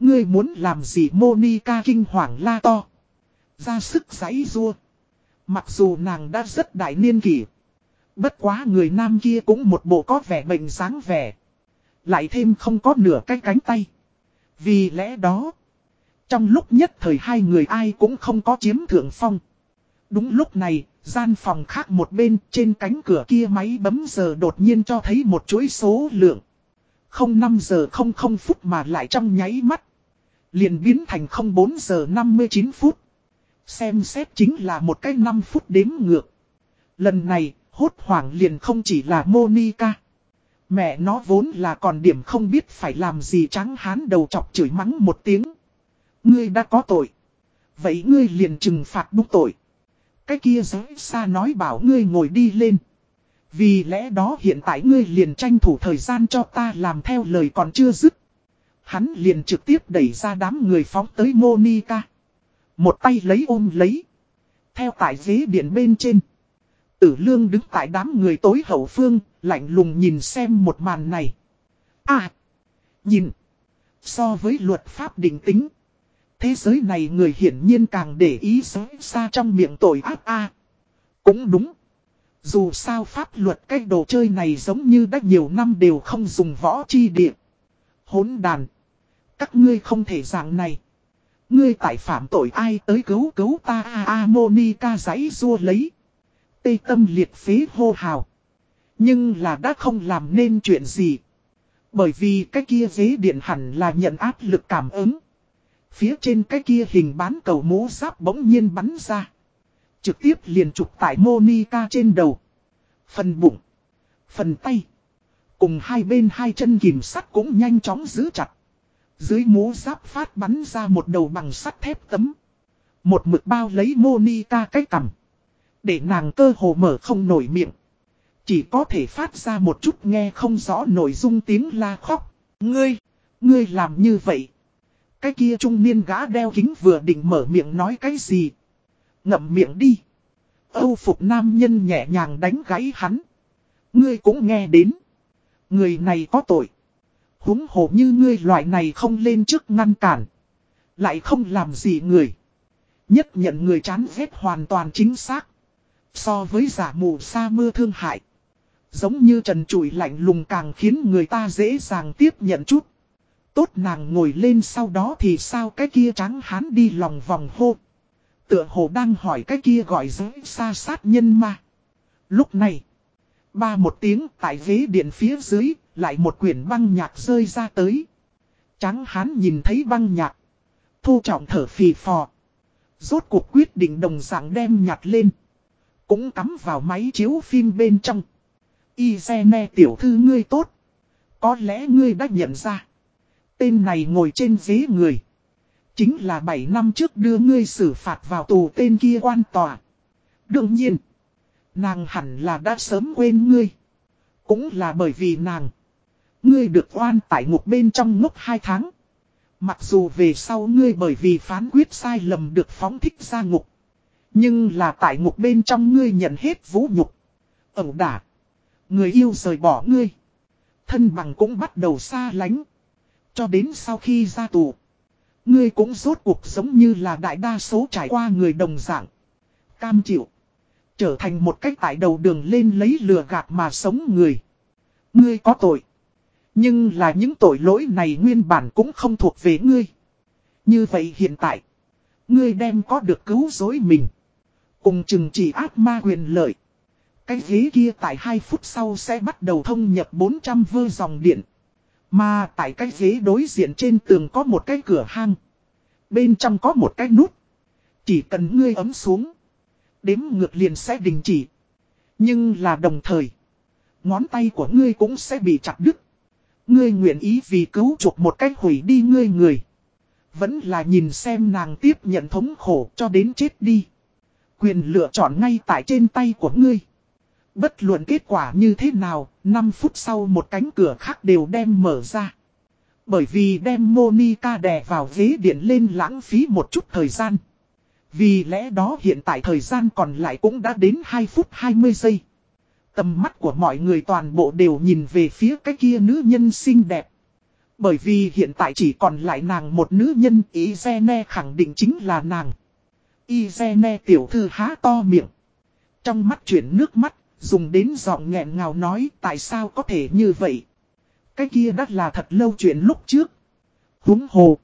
Ngươi muốn làm gì Monica kinh hoàng la to. Ra sức giấy rua. Mặc dù nàng đã rất đại niên kỷ. Bất quá người nam kia cũng một bộ có vẻ bệnh dáng vẻ. Lại thêm không có nửa cái cánh tay. Vì lẽ đó. Trong lúc nhất thời hai người ai cũng không có chiếm thượng phong. Đúng lúc này, gian phòng khác một bên trên cánh cửa kia máy bấm giờ đột nhiên cho thấy một chuỗi số lượng. Không 5 giờ không không phút mà lại trong nháy mắt. Liền biến thành 04 giờ 59 phút. Xem xét chính là một cái 5 phút đếm ngược. Lần này, hốt hoảng liền không chỉ là Monica. Mẹ nó vốn là còn điểm không biết phải làm gì trắng hán đầu chọc chửi mắng một tiếng. Ngươi đã có tội. Vậy ngươi liền trừng phạt đúng tội. Cái kia giới xa nói bảo ngươi ngồi đi lên. Vì lẽ đó hiện tại ngươi liền tranh thủ thời gian cho ta làm theo lời còn chưa dứt. Hắn liền trực tiếp đẩy ra đám người phóng tới Monica. Một tay lấy ôm lấy. Theo tại ghế điện bên trên. Tử lương đứng tại đám người tối hậu phương, lạnh lùng nhìn xem một màn này. À! Nhìn! So với luật pháp định tính. Thế giới này người hiển nhiên càng để ý xấu xa trong miệng tội ác a. Cũng đúng. Dù sao pháp luật cái đồ chơi này giống như đã nhiều năm đều không dùng võ chi địa. Hốn đàn. Các ngươi không thể dạng này. Ngươi tại phạm tội ai tới cứu cứu ta a a Monica giấy rua lấy. Tây tâm liệt phế hô hào. Nhưng là đã không làm nên chuyện gì. Bởi vì cái kia ghế điện hẳn là nhận áp lực cảm ứng. Phía trên cái kia hình bán cầu mũ giáp bỗng nhiên bắn ra. Trực tiếp liền chụp tại Monica trên đầu. Phần bụng. Phần tay. Cùng hai bên hai chân kìm sắt cũng nhanh chóng giữ chặt. Dưới mũ giáp phát bắn ra một đầu bằng sắt thép tấm. Một mực bao lấy Monica cái cằm. Để nàng cơ hồ mở không nổi miệng. Chỉ có thể phát ra một chút nghe không rõ nội dung tiếng la khóc. Ngươi, ngươi làm như vậy. Cái kia trung niên gã đeo kính vừa định mở miệng nói cái gì. Ngậm miệng đi. Âu phục nam nhân nhẹ nhàng đánh gãy hắn. Ngươi cũng nghe đến. Người này có tội. Húng hổ như ngươi loại này không lên trước ngăn cản. Lại không làm gì người. Nhất nhận người chán ghét hoàn toàn chính xác. So với giả mù sa mưa thương hại. Giống như trần trụi lạnh lùng càng khiến người ta dễ dàng tiếp nhận chút. Tốt nàng ngồi lên sau đó thì sao cái kia trắng hán đi lòng vòng hô. Tựa hồ đang hỏi cái kia gọi giới xa sát nhân ma. Lúc này. Ba một tiếng tại ghế điện phía dưới, lại một quyển băng nhạc rơi ra tới. Trắng hán nhìn thấy băng nhạc. Thu trọng thở phì phò. Rốt cuộc quyết định đồng dạng đem nhặt lên. Cũng cắm vào máy chiếu phim bên trong. Y xe ne tiểu thư ngươi tốt. Có lẽ ngươi đã nhận ra. Tên này ngồi trên ghế người. Chính là 7 năm trước đưa ngươi xử phạt vào tù tên kia quan tòa. Đương nhiên. Nàng hẳn là đã sớm quên ngươi. Cũng là bởi vì nàng. Ngươi được oan tại ngục bên trong ngốc 2 tháng. Mặc dù về sau ngươi bởi vì phán quyết sai lầm được phóng thích ra ngục. Nhưng là tại ngục bên trong ngươi nhận hết vũ nhục. Ẩu đả. Người yêu rời bỏ ngươi. Thân bằng cũng bắt đầu xa lánh. Cho đến sau khi ra tù. Ngươi cũng rốt cuộc giống như là đại đa số trải qua người đồng dạng. Cam chịu. Trở thành một cách tại đầu đường lên lấy lừa gạt mà sống người. Ngươi có tội. Nhưng là những tội lỗi này nguyên bản cũng không thuộc về ngươi. Như vậy hiện tại. Ngươi đem có được cứu dối mình. Cùng chừng chỉ ác ma quyền lợi. Cái ghế kia tại 2 phút sau sẽ bắt đầu thông nhập 400 vơ dòng điện. Mà tại cái ghế đối diện trên tường có một cái cửa hang. Bên trong có một cái nút. Chỉ cần ngươi ấm xuống. Đếm ngược liền sẽ đình chỉ. Nhưng là đồng thời. Ngón tay của ngươi cũng sẽ bị chặt đứt. Ngươi nguyện ý vì cứu chuộc một cách hủy đi ngươi người. Vẫn là nhìn xem nàng tiếp nhận thống khổ cho đến chết đi. Quyền lựa chọn ngay tại trên tay của ngươi. Bất luận kết quả như thế nào, 5 phút sau một cánh cửa khác đều đem mở ra. Bởi vì đem Monica đè vào ghế điện lên lãng phí một chút thời gian. Vì lẽ đó hiện tại thời gian còn lại cũng đã đến 2 phút 20 giây. Tầm mắt của mọi người toàn bộ đều nhìn về phía cái kia nữ nhân xinh đẹp. Bởi vì hiện tại chỉ còn lại nàng một nữ nhân Izene khẳng định chính là nàng. Izene tiểu thư há to miệng. Trong mắt chuyển nước mắt, dùng đến giọng nghẹn ngào nói tại sao có thể như vậy. Cái kia đắt là thật lâu chuyện lúc trước. Húng hồ.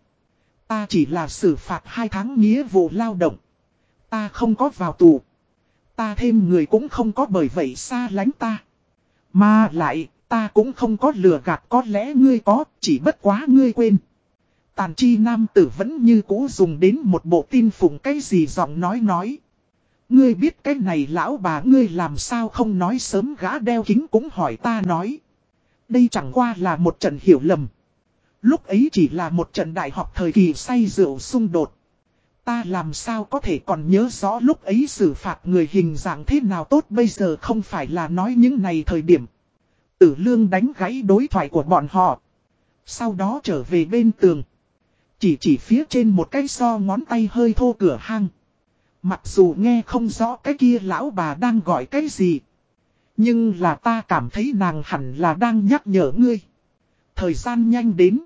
Ta chỉ là xử phạt hai tháng nghĩa vụ lao động. Ta không có vào tù. Ta thêm người cũng không có bởi vậy xa lánh ta. Mà lại, ta cũng không có lừa gạt có lẽ ngươi có, chỉ bất quá ngươi quên. Tàn chi nam tử vẫn như cũ dùng đến một bộ tin phụng cái gì giọng nói nói. Ngươi biết cái này lão bà ngươi làm sao không nói sớm gã đeo kính cũng hỏi ta nói. Đây chẳng qua là một trận hiểu lầm. Lúc ấy chỉ là một trận đại học thời kỳ say rượu xung đột. Ta làm sao có thể còn nhớ rõ lúc ấy xử phạt người hình dạng thế nào tốt bây giờ không phải là nói những này thời điểm. Tử lương đánh gãy đối thoại của bọn họ. Sau đó trở về bên tường. Chỉ chỉ phía trên một cái so ngón tay hơi thô cửa hang. Mặc dù nghe không rõ cái kia lão bà đang gọi cái gì. Nhưng là ta cảm thấy nàng hẳn là đang nhắc nhở ngươi. Thời gian nhanh đến.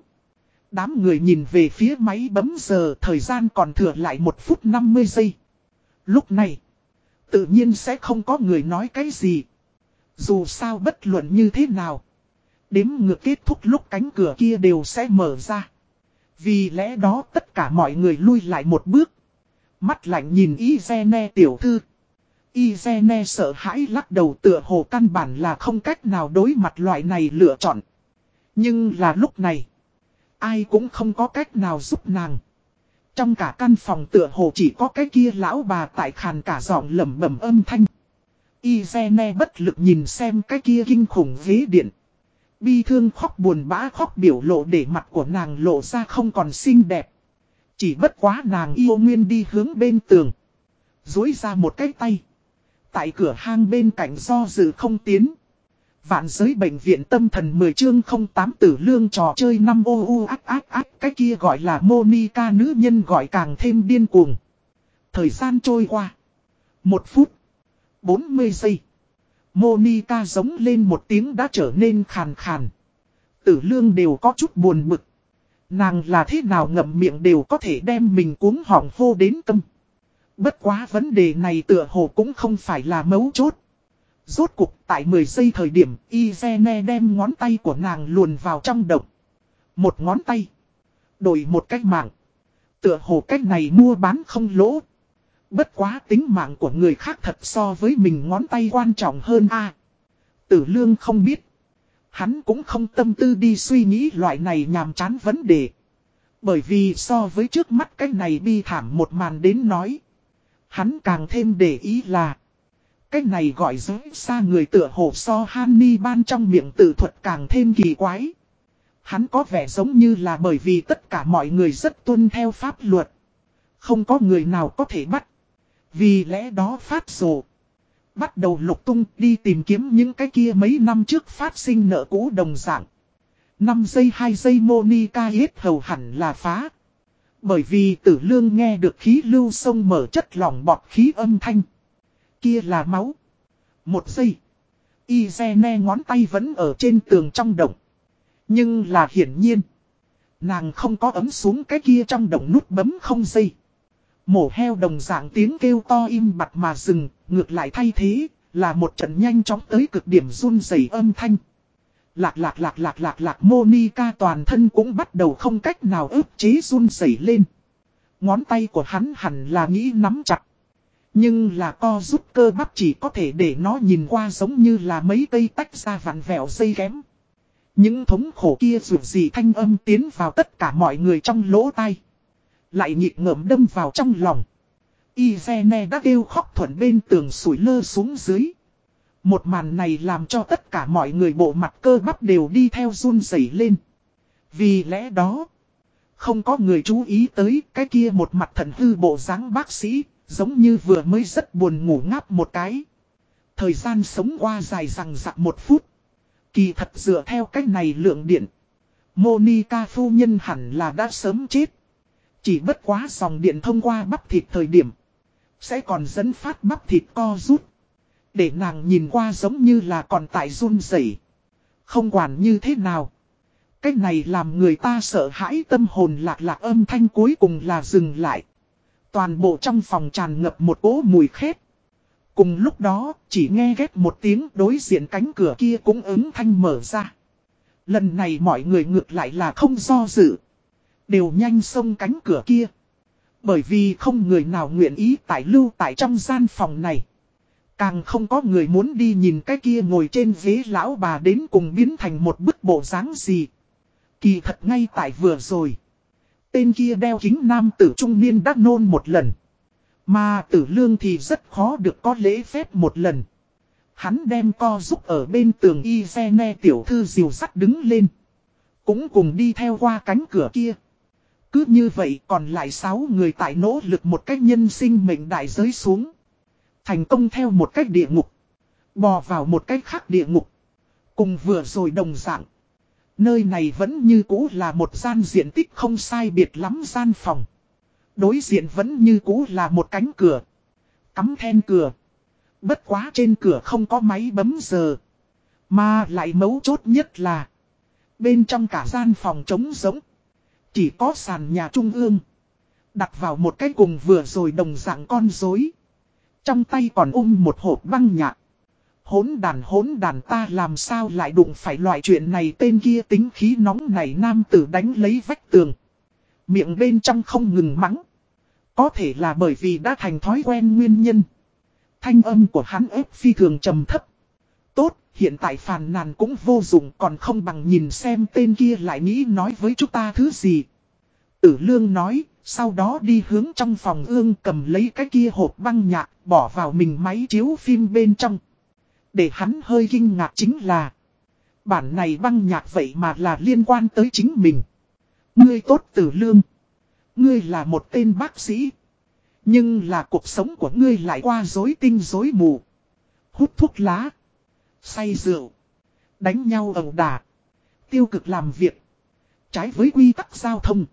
Đám người nhìn về phía máy bấm giờ thời gian còn thừa lại 1 phút 50 giây. Lúc này, tự nhiên sẽ không có người nói cái gì. Dù sao bất luận như thế nào. Đếm ngược kết thúc lúc cánh cửa kia đều sẽ mở ra. Vì lẽ đó tất cả mọi người lui lại một bước. Mắt lạnh nhìn Izene tiểu thư. Izene sợ hãi lắc đầu tựa hồ căn bản là không cách nào đối mặt loại này lựa chọn. Nhưng là lúc này. Ai cũng không có cách nào giúp nàng. Trong cả căn phòng tựa hồ chỉ có cái kia lão bà tại khàn cả giọng lẩm bẩm âm thanh. Izene bất lực nhìn xem cái kia kinh khủng ghế điện. Bi thương khóc buồn bã khóc biểu lộ để mặt của nàng lộ ra không còn xinh đẹp. Chỉ bất quá nàng yêu nguyên đi hướng bên tường. Dối ra một cái tay. Tại cửa hang bên cạnh do dự không tiến. Vạn giới bệnh viện tâm thần 10 chương 08 tử lương trò chơi 5 ô u ác ác ác, cái kia gọi là Monica nữ nhân gọi càng thêm điên cuồng. Thời gian trôi qua. Một phút. 40 giây. Monica giống lên một tiếng đã trở nên khàn khàn. Tử lương đều có chút buồn bực. Nàng là thế nào ngậm miệng đều có thể đem mình cuốn hỏng hô đến tâm. Bất quá vấn đề này tựa hồ cũng không phải là mấu chốt. Rốt cục tại 10 giây thời điểm, Izene đem ngón tay của nàng luồn vào trong động. Một ngón tay. Đổi một cách mạng. Tựa hồ cách này mua bán không lỗ. Bất quá tính mạng của người khác thật so với mình ngón tay quan trọng hơn a. Tử lương không biết. Hắn cũng không tâm tư đi suy nghĩ loại này nhàm chán vấn đề. Bởi vì so với trước mắt cái này bi thảm một màn đến nói. Hắn càng thêm để ý là. Cái này gọi giới xa người tựa hồ so Hanni ban trong miệng tự thuật càng thêm kỳ quái. Hắn có vẻ giống như là bởi vì tất cả mọi người rất tuân theo pháp luật. Không có người nào có thể bắt. Vì lẽ đó phát rồ. Bắt đầu lục tung đi tìm kiếm những cái kia mấy năm trước phát sinh nợ cũ đồng dạng. 5 giây 2 giây, Monica hết hầu hẳn là phá. Bởi vì tử lương nghe được khí lưu sông mở chất lỏng bọt khí âm thanh. Kia là máu. Một giây. Izene ngón tay vẫn ở trên tường trong động. Nhưng là hiển nhiên. Nàng không có ấm xuống cái kia trong động nút bấm không giây. Mổ heo đồng dạng tiếng kêu to im bặt mà dừng, ngược lại thay thế, là một trận nhanh chóng tới cực điểm run rẩy âm thanh. Lạc lạc lạc lạc lạc lạc Monica toàn thân cũng bắt đầu không cách nào ức chế run rẩy lên. Ngón tay của hắn hẳn là nghĩ nắm chặt. Nhưng là co rút cơ bắp chỉ có thể để nó nhìn qua giống như là mấy cây tách ra vặn vẹo dây kém. Những thống khổ kia dù gì thanh âm tiến vào tất cả mọi người trong lỗ tai. Lại nhịp ngợm đâm vào trong lòng. Izene đã kêu khóc thuận bên tường sủi lơ xuống dưới. Một màn này làm cho tất cả mọi người bộ mặt cơ bắp đều đi theo run rẩy lên. Vì lẽ đó, không có người chú ý tới cái kia một mặt thần hư bộ dáng bác sĩ, giống như vừa mới rất buồn ngủ ngáp một cái. Thời gian sống qua dài rằng dặm một phút. Kỳ thật dựa theo cách này lượng điện. Monica phu nhân hẳn là đã sớm chết. Chỉ bất quá dòng điện thông qua bắp thịt thời điểm. Sẽ còn dẫn phát bắp thịt co rút. Để nàng nhìn qua giống như là còn tại run rẩy Không quản như thế nào. Cách này làm người ta sợ hãi tâm hồn lạc lạc âm thanh cuối cùng là dừng lại. Toàn bộ trong phòng tràn ngập một cỗ mùi khét. Cùng lúc đó, chỉ nghe ghét một tiếng đối diện cánh cửa kia cũng ứng thanh mở ra. Lần này mọi người ngược lại là không do dự. Đều nhanh xông cánh cửa kia. Bởi vì không người nào nguyện ý tại lưu tại trong gian phòng này. Càng không có người muốn đi nhìn cái kia ngồi trên ghế lão bà đến cùng biến thành một bức bộ dáng gì. Kỳ thật ngay tại vừa rồi. Tên kia đeo kính nam tử trung niên đã nôn một lần. Mà tử lương thì rất khó được có lễ phép một lần. Hắn đem co giúp ở bên tường y xe ne tiểu thư diều sắt đứng lên. Cũng cùng đi theo qua cánh cửa kia. Cứ như vậy còn lại 6 người tại nỗ lực một cách nhân sinh mệnh đại giới xuống. Thành công theo một cách địa ngục. Bò vào một cách khác địa ngục. Cùng vừa rồi đồng dạng. Nơi này vẫn như cũ là một gian diện tích không sai biệt lắm gian phòng. Đối diện vẫn như cũ là một cánh cửa. Cắm then cửa. Bất quá trên cửa không có máy bấm giờ. Mà lại mấu chốt nhất là. Bên trong cả gian phòng trống giống. Chỉ có sàn nhà trung ương. Đặt vào một cái cùng vừa rồi đồng dạng con rối Trong tay còn ôm một hộp băng nhạc. Hốn đàn hốn đàn ta làm sao lại đụng phải loại chuyện này tên kia tính khí nóng này nam tử đánh lấy vách tường. Miệng bên trong không ngừng mắng. Có thể là bởi vì đã thành thói quen nguyên nhân. Thanh âm của hắn ép phi thường trầm thấp. Hiện tại phàn nàn cũng vô dụng còn không bằng nhìn xem tên kia lại nghĩ nói với chúng ta thứ gì. Tử lương nói, sau đó đi hướng trong phòng ương cầm lấy cái kia hộp băng nhạc, bỏ vào mình máy chiếu phim bên trong. Để hắn hơi kinh ngạc chính là, Bản này băng nhạc vậy mà là liên quan tới chính mình. Ngươi tốt tử lương. Ngươi là một tên bác sĩ. Nhưng là cuộc sống của ngươi lại qua dối tinh dối mù. Hút thuốc lá. Say rượu. Đánh nhau ẩu đả. Tiêu cực làm việc. Trái với quy tắc giao thông.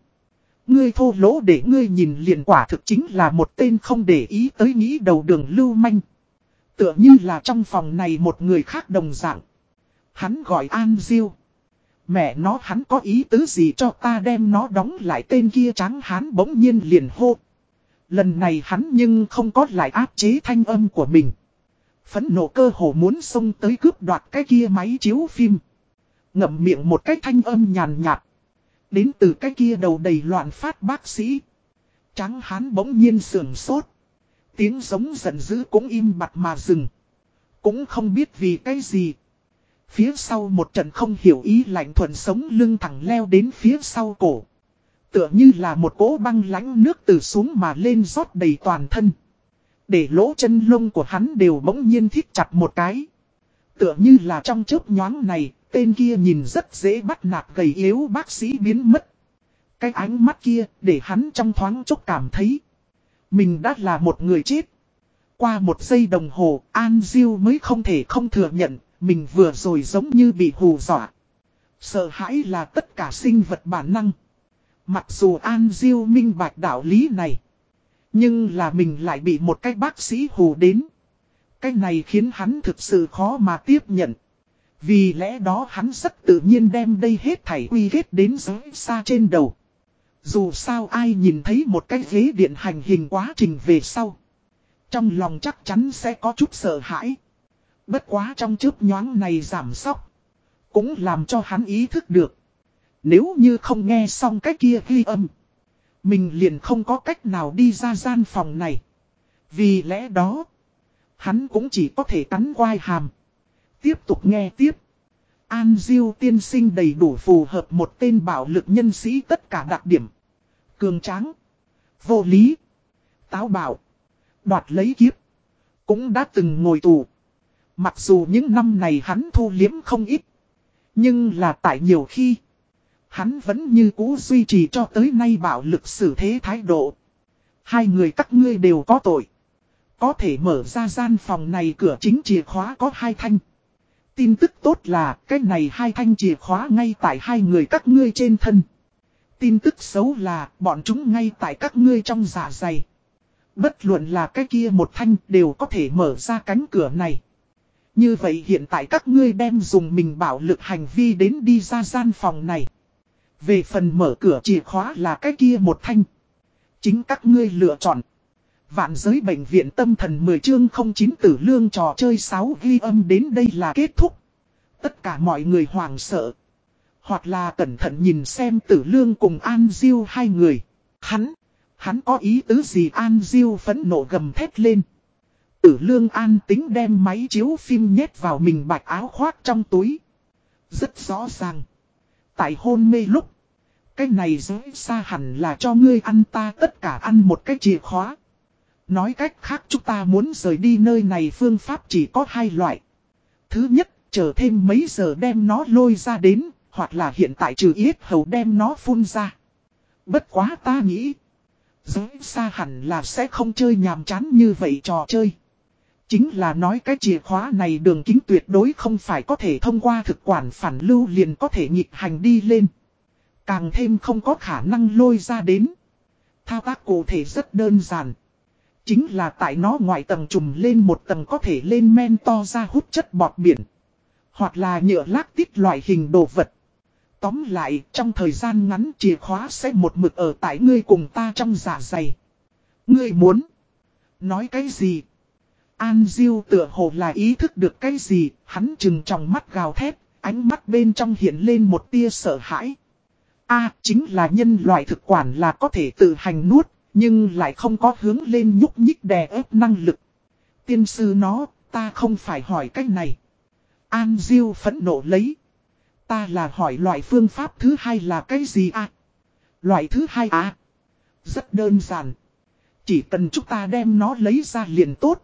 Ngươi thô lỗ để ngươi nhìn liền quả thực chính là một tên không để ý tới nghĩ đầu đường lưu manh. Tựa như là trong phòng này một người khác đồng dạng. Hắn gọi An Diêu. Mẹ nó hắn có ý tứ gì cho ta đem nó đóng lại tên kia trắng hắn bỗng nhiên liền hô. Lần này hắn nhưng không có lại áp chế thanh âm của mình. Phấn nộ cơ hồ muốn xông tới cướp đoạt cái kia máy chiếu phim. Ngậm miệng một cái thanh âm nhàn nhạt. Đến từ cái kia đầu đầy loạn phát bác sĩ. Trắng hán bỗng nhiên sườn sốt. Tiếng giống giận dữ cũng im bặt mà dừng. Cũng không biết vì cái gì. Phía sau một trận không hiểu ý lạnh thuần sống lưng thẳng leo đến phía sau cổ. Tựa như là một cỗ băng lánh nước từ xuống mà lên rót đầy toàn thân. Để lỗ chân lông của hắn đều bỗng nhiên thiết chặt một cái. Tựa như là trong chớp nhoáng này, tên kia nhìn rất dễ bắt nạt gầy yếu bác sĩ biến mất. Cái ánh mắt kia để hắn trong thoáng chốc cảm thấy. Mình đã là một người chết. Qua một giây đồng hồ, An Diêu mới không thể không thừa nhận, mình vừa rồi giống như bị hù dọa. Sợ hãi là tất cả sinh vật bản năng. Mặc dù An Diêu minh bạch đạo lý này. Nhưng là mình lại bị một cái bác sĩ hù đến. Cái này khiến hắn thực sự khó mà tiếp nhận. Vì lẽ đó hắn rất tự nhiên đem đây hết thảy quy kết đến giới xa trên đầu. Dù sao ai nhìn thấy một cái ghế điện hành hình quá trình về sau. Trong lòng chắc chắn sẽ có chút sợ hãi. Bất quá trong chớp nhoáng này giảm sóc. Cũng làm cho hắn ý thức được. Nếu như không nghe xong cái kia ghi âm. Mình liền không có cách nào đi ra gian phòng này. Vì lẽ đó. Hắn cũng chỉ có thể cắn quai hàm. Tiếp tục nghe tiếp. An Diêu tiên sinh đầy đủ phù hợp một tên bạo lực nhân sĩ tất cả đặc điểm. Cường tráng. Vô lý. Táo bạo. Đoạt lấy kiếp. Cũng đã từng ngồi tù. Mặc dù những năm này hắn thu liếm không ít. Nhưng là tại nhiều khi. Hắn vẫn như cũ duy trì cho tới nay bạo lực xử thế thái độ. Hai người các ngươi đều có tội. Có thể mở ra gian phòng này cửa chính chìa khóa có hai thanh. Tin tức tốt là, cái này hai thanh chìa khóa ngay tại hai người các ngươi trên thân. Tin tức xấu là, bọn chúng ngay tại các ngươi trong dạ dày. Bất luận là cái kia một thanh đều có thể mở ra cánh cửa này. Như vậy hiện tại các ngươi đem dùng mình bảo lực hành vi đến đi ra gian phòng này. Về phần mở cửa chìa khóa là cái kia một thanh. Chính các ngươi lựa chọn. Vạn giới bệnh viện tâm thần 10 chương 09 tử lương trò chơi 6 ghi âm đến đây là kết thúc. Tất cả mọi người hoảng sợ. Hoặc là cẩn thận nhìn xem tử lương cùng An Diêu hai người. Hắn, hắn có ý tứ gì An Diêu phẫn nộ gầm thét lên. Tử lương an tính đem máy chiếu phim nhét vào mình bạch áo khoác trong túi. Rất rõ ràng. Tại hôn mê lúc. Cái này dưới xa hẳn là cho ngươi ăn ta tất cả ăn một cái chìa khóa. Nói cách khác chúng ta muốn rời đi nơi này phương pháp chỉ có hai loại. Thứ nhất, chờ thêm mấy giờ đem nó lôi ra đến, hoặc là hiện tại trừ yết hầu đem nó phun ra. Bất quá ta nghĩ, dưới xa hẳn là sẽ không chơi nhàm chán như vậy trò chơi. Chính là nói cái chìa khóa này đường kính tuyệt đối không phải có thể thông qua thực quản phản lưu liền có thể nhịp hành đi lên. Càng thêm không có khả năng lôi ra đến. Thao tác cụ thể rất đơn giản. Chính là tại nó ngoại tầng trùm lên một tầng có thể lên men to ra hút chất bọt biển. Hoặc là nhựa lác tít loại hình đồ vật. Tóm lại, trong thời gian ngắn chìa khóa sẽ một mực ở tại ngươi cùng ta trong giả dạ dày. Ngươi muốn nói cái gì? An Diêu tựa hồ là ý thức được cái gì, hắn chừng trong mắt gào thét, ánh mắt bên trong hiện lên một tia sợ hãi. A chính là nhân loại thực quản là có thể tự hành nuốt, nhưng lại không có hướng lên nhúc nhích đè ép năng lực. Tiên sư nó, ta không phải hỏi cách này. An Diêu phẫn nộ lấy. Ta là hỏi loại phương pháp thứ hai là cái gì à? Loại thứ hai à? Rất đơn giản. Chỉ cần chúng ta đem nó lấy ra liền tốt.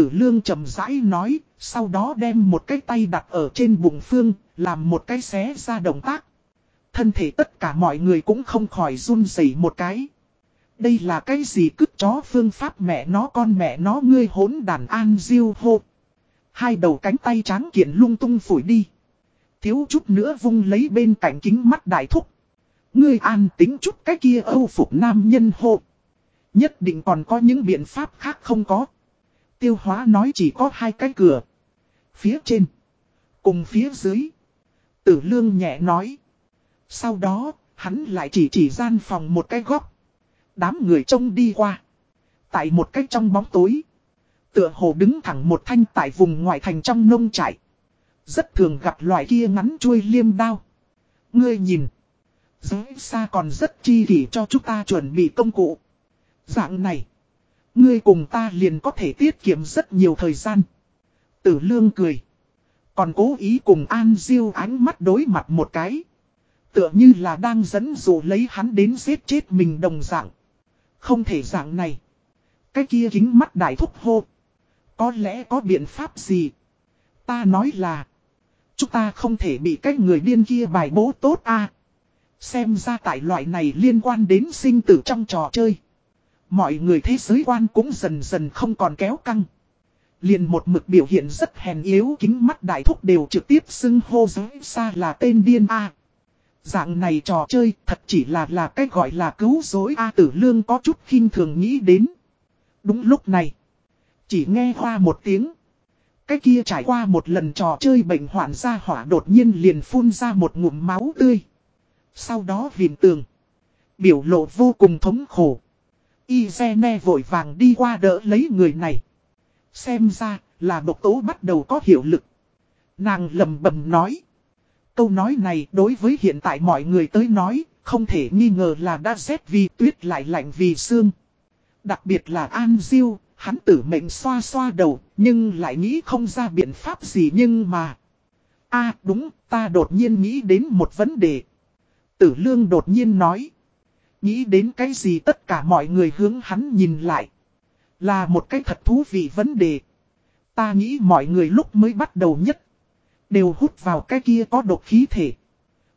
Tử lương trầm rãi nói, sau đó đem một cái tay đặt ở trên bụng phương, Làm một cái xé ra động tác. Thân thể tất cả mọi người cũng không khỏi run rẩy một cái. Đây là cái gì cứt chó phương pháp mẹ nó con mẹ nó ngươi hốn đàn an diêu hô. Hai đầu cánh tay trắng kiện lung tung phủi đi. Thiếu chút nữa vung lấy bên cạnh kính mắt đại thúc. Ngươi an tính chút cái kia âu phục nam nhân hộ. Nhất định còn có những biện pháp khác không có. Tiêu hóa nói chỉ có hai cái cửa. Phía trên. Cùng phía dưới. Tử lương nhẹ nói. Sau đó, hắn lại chỉ chỉ gian phòng một cái góc. Đám người trông đi qua. Tại một cái trong bóng tối. Tựa hồ đứng thẳng một thanh tại vùng ngoại thành trong nông trại. Rất thường gặp loại kia ngắn chuôi liêm đao. Ngươi nhìn. Giới xa còn rất chi kỷ cho chúng ta chuẩn bị công cụ. Dạng này. Ngươi cùng ta liền có thể tiết kiệm rất nhiều thời gian. Tử lương cười. Còn cố ý cùng An Diêu ánh mắt đối mặt một cái. Tựa như là đang dẫn dụ lấy hắn đến giết chết mình đồng dạng. Không thể dạng này. Cái kia kính mắt đại thúc hô. Có lẽ có biện pháp gì? Ta nói là. Chúng ta không thể bị cái người điên kia bài bố tốt a Xem ra tại loại này liên quan đến sinh tử trong trò chơi. Mọi người thế giới quan cũng dần dần không còn kéo căng. Liền một mực biểu hiện rất hèn yếu, kính mắt đại thúc đều trực tiếp xưng hô giới xa là tên điên A. Dạng này trò chơi thật chỉ là là cái gọi là cứu dối A tử lương có chút khinh thường nghĩ đến. Đúng lúc này. Chỉ nghe hoa một tiếng. Cái kia trải qua một lần trò chơi bệnh hoạn ra hỏa đột nhiên liền phun ra một ngụm máu tươi. Sau đó viền tường. Biểu lộ vô cùng thống khổ. Izene vội vàng đi qua đỡ lấy người này. Xem ra là độc tố bắt đầu có hiệu lực. Nàng lầm bầm nói. Câu nói này đối với hiện tại mọi người tới nói, không thể nghi ngờ là đã rét vì tuyết lại lạnh vì xương. Đặc biệt là An Diêu, hắn tử mệnh xoa xoa đầu, nhưng lại nghĩ không ra biện pháp gì nhưng mà... a đúng, ta đột nhiên nghĩ đến một vấn đề. Tử lương đột nhiên nói. Nghĩ đến cái gì tất cả mọi người hướng hắn nhìn lại. Là một cái thật thú vị vấn đề. Ta nghĩ mọi người lúc mới bắt đầu nhất. Đều hút vào cái kia có độc khí thể.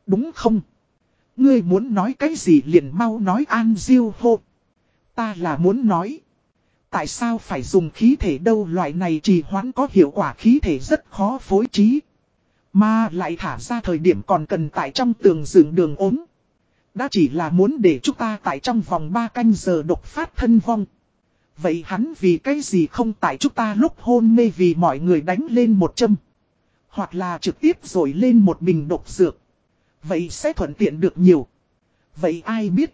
Đúng không? Ngươi muốn nói cái gì liền mau nói an diêu hô. Ta là muốn nói. Tại sao phải dùng khí thể đâu loại này trì hoãn có hiệu quả khí thể rất khó phối trí. Mà lại thả ra thời điểm còn cần tại trong tường dựng đường ốm. Đã chỉ là muốn để chúng ta tại trong vòng 3 canh giờ độc phát thân vong. Vậy hắn vì cái gì không tại chúng ta lúc hôn mê vì mọi người đánh lên một châm. Hoặc là trực tiếp rồi lên một bình độc dược. Vậy sẽ thuận tiện được nhiều. Vậy ai biết?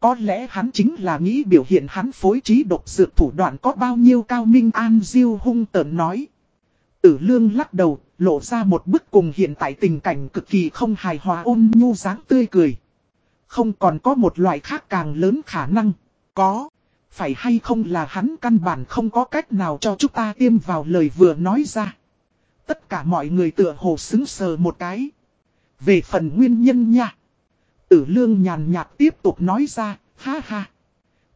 Có lẽ hắn chính là nghĩ biểu hiện hắn phối trí độc dược thủ đoạn có bao nhiêu cao minh an diêu hung tờn nói. Tử lương lắc đầu, lộ ra một bức cùng hiện tại tình cảnh cực kỳ không hài hòa ôn nhu dáng tươi cười. Không còn có một loại khác càng lớn khả năng. Có. Phải hay không là hắn căn bản không có cách nào cho chúng ta tiêm vào lời vừa nói ra. Tất cả mọi người tựa hồ xứng sờ một cái. Về phần nguyên nhân nha. Tử lương nhàn nhạt tiếp tục nói ra, ha ha.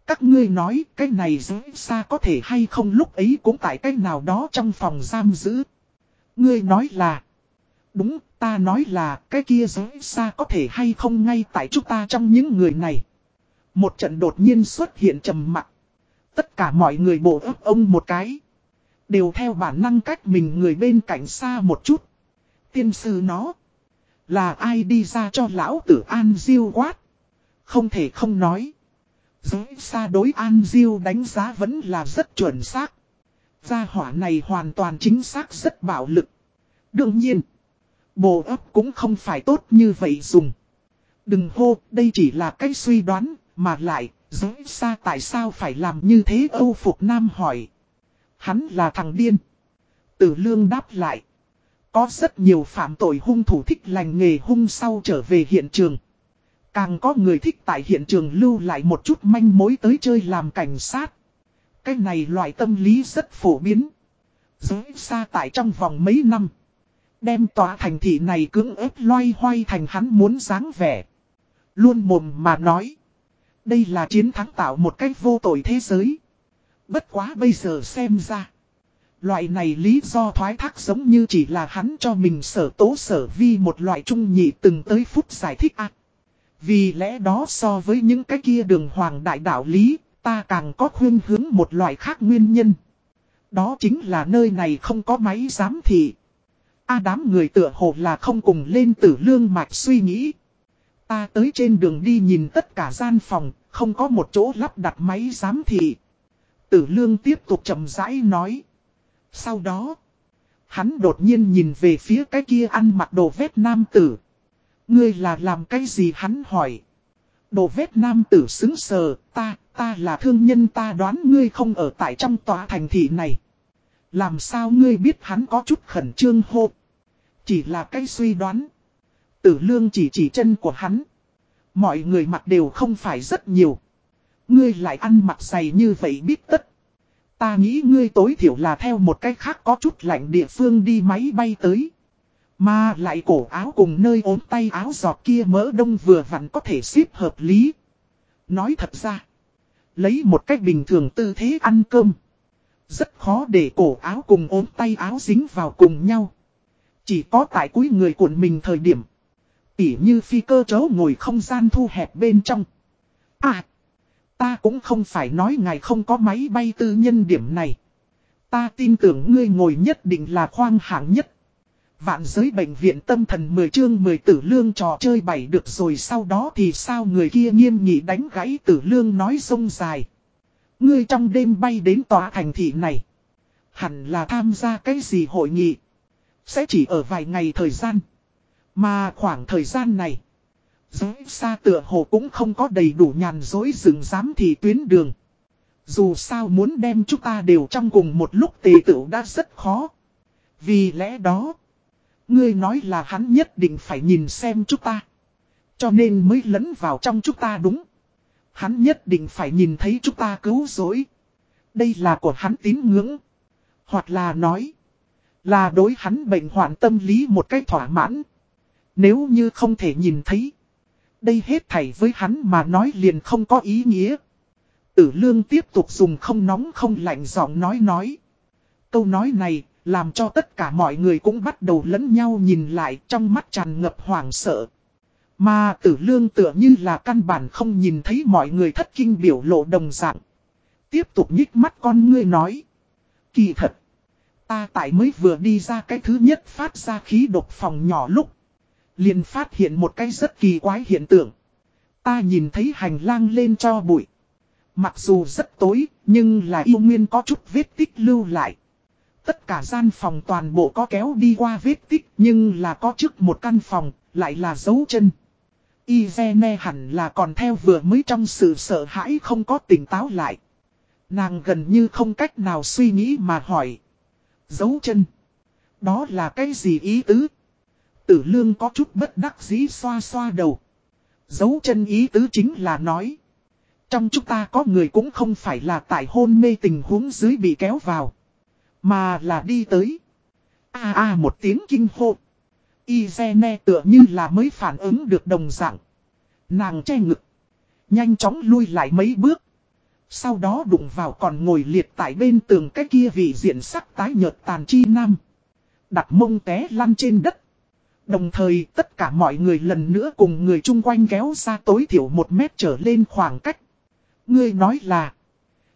Các ngươi nói cái này dễ xa có thể hay không lúc ấy cũng tại cái nào đó trong phòng giam giữ. Ngươi nói là. Đúng, ta nói là cái kia giới xa có thể hay không ngay tại chúng ta trong những người này. Một trận đột nhiên xuất hiện trầm mặc. Tất cả mọi người bộ ấp ông một cái. Đều theo bản năng cách mình người bên cạnh xa một chút. Tiên sư nó. Là ai đi ra cho lão tử An Diêu quát. Không thể không nói. Giới xa đối An Diêu đánh giá vẫn là rất chuẩn xác. Gia hỏa này hoàn toàn chính xác rất bạo lực. Đương nhiên. Bộ ấp cũng không phải tốt như vậy dùng. Đừng hô, đây chỉ là cách suy đoán, mà lại, giới xa tại sao phải làm như thế Âu Phục Nam hỏi. Hắn là thằng điên. Tử lương đáp lại. Có rất nhiều phạm tội hung thủ thích lành nghề hung sau trở về hiện trường. Càng có người thích tại hiện trường lưu lại một chút manh mối tới chơi làm cảnh sát. Cái này loại tâm lý rất phổ biến. Giới xa tại trong vòng mấy năm. Đem tòa thành thị này cưỡng ép loay hoay thành hắn muốn dáng vẻ. Luôn mồm mà nói. Đây là chiến thắng tạo một cách vô tội thế giới. Bất quá bây giờ xem ra. Loại này lý do thoái thác giống như chỉ là hắn cho mình sở tố sở vi một loại trung nhị từng tới phút giải thích ác. Vì lẽ đó so với những cái kia đường hoàng đại đạo lý, ta càng có khuyên hướng một loại khác nguyên nhân. Đó chính là nơi này không có máy giám thị. A đám người tựa hồ là không cùng lên tử lương mạch suy nghĩ. Ta tới trên đường đi nhìn tất cả gian phòng, không có một chỗ lắp đặt máy giám thị. Tử lương tiếp tục chậm rãi nói. Sau đó, hắn đột nhiên nhìn về phía cái kia ăn mặc đồ vét nam tử. Ngươi là làm cái gì hắn hỏi. Đồ vét nam tử xứng sờ, ta, ta là thương nhân ta đoán ngươi không ở tại trong tòa thành thị này. Làm sao ngươi biết hắn có chút khẩn trương hô. Chỉ là cái suy đoán. Tử lương chỉ chỉ chân của hắn. Mọi người mặc đều không phải rất nhiều. Ngươi lại ăn mặc dày như vậy biết tất. Ta nghĩ ngươi tối thiểu là theo một cách khác có chút lạnh địa phương đi máy bay tới. Mà lại cổ áo cùng nơi ốm tay áo giọt kia mỡ đông vừa vặn có thể xếp hợp lý. Nói thật ra. Lấy một cách bình thường tư thế ăn cơm. Rất khó để cổ áo cùng ốm tay áo dính vào cùng nhau. Chỉ có tại cuối người cuộn mình thời điểm. Tỉ như phi cơ chấu ngồi không gian thu hẹp bên trong. À. Ta cũng không phải nói ngài không có máy bay tư nhân điểm này. Ta tin tưởng ngươi ngồi nhất định là khoang hạng nhất. Vạn giới bệnh viện tâm thần 10 chương 10 tử lương trò chơi bảy được rồi sau đó thì sao người kia nghiêm nghị đánh gãy tử lương nói sông dài. Ngươi trong đêm bay đến tòa thành thị này. Hẳn là tham gia cái gì hội nghị. Sẽ chỉ ở vài ngày thời gian. Mà khoảng thời gian này. Giới xa tựa hồ cũng không có đầy đủ nhàn dối rừng giám thị tuyến đường. Dù sao muốn đem chúng ta đều trong cùng một lúc tề tựu đã rất khó. Vì lẽ đó. Ngươi nói là hắn nhất định phải nhìn xem chúng ta. Cho nên mới lấn vào trong chúng ta đúng. Hắn nhất định phải nhìn thấy chúng ta cứu rỗi. Đây là của hắn tín ngưỡng. Hoặc là nói. Là đối hắn bệnh hoạn tâm lý một cách thỏa mãn. Nếu như không thể nhìn thấy. Đây hết thảy với hắn mà nói liền không có ý nghĩa. Tử lương tiếp tục dùng không nóng không lạnh giọng nói nói. Câu nói này làm cho tất cả mọi người cũng bắt đầu lẫn nhau nhìn lại trong mắt tràn ngập hoảng sợ. Mà tử lương tựa như là căn bản không nhìn thấy mọi người thất kinh biểu lộ đồng dạng. Tiếp tục nhích mắt con ngươi nói. Kỳ thật. Ta tại mới vừa đi ra cái thứ nhất phát ra khí độc phòng nhỏ lúc. liền phát hiện một cái rất kỳ quái hiện tượng. Ta nhìn thấy hành lang lên cho bụi. Mặc dù rất tối, nhưng là yêu nguyên có chút vết tích lưu lại. Tất cả gian phòng toàn bộ có kéo đi qua vết tích, nhưng là có trước một căn phòng, lại là dấu chân. Izene hẳn là còn theo vừa mới trong sự sợ hãi không có tỉnh táo lại. Nàng gần như không cách nào suy nghĩ mà hỏi. Dấu chân. Đó là cái gì ý tứ? Tử lương có chút bất đắc dĩ xoa xoa đầu. Dấu chân ý tứ chính là nói. Trong chúng ta có người cũng không phải là tại hôn mê tình huống dưới bị kéo vào. Mà là đi tới. a a một tiếng kinh hô. Izene tựa như là mới phản ứng được đồng dạng. Nàng che ngực. Nhanh chóng lui lại mấy bước. Sau đó đụng vào còn ngồi liệt tại bên tường cái kia vị diện sắc tái nhợt tàn chi nam. Đặt mông té lăn trên đất. Đồng thời tất cả mọi người lần nữa cùng người chung quanh kéo ra tối thiểu một mét trở lên khoảng cách. Ngươi nói là.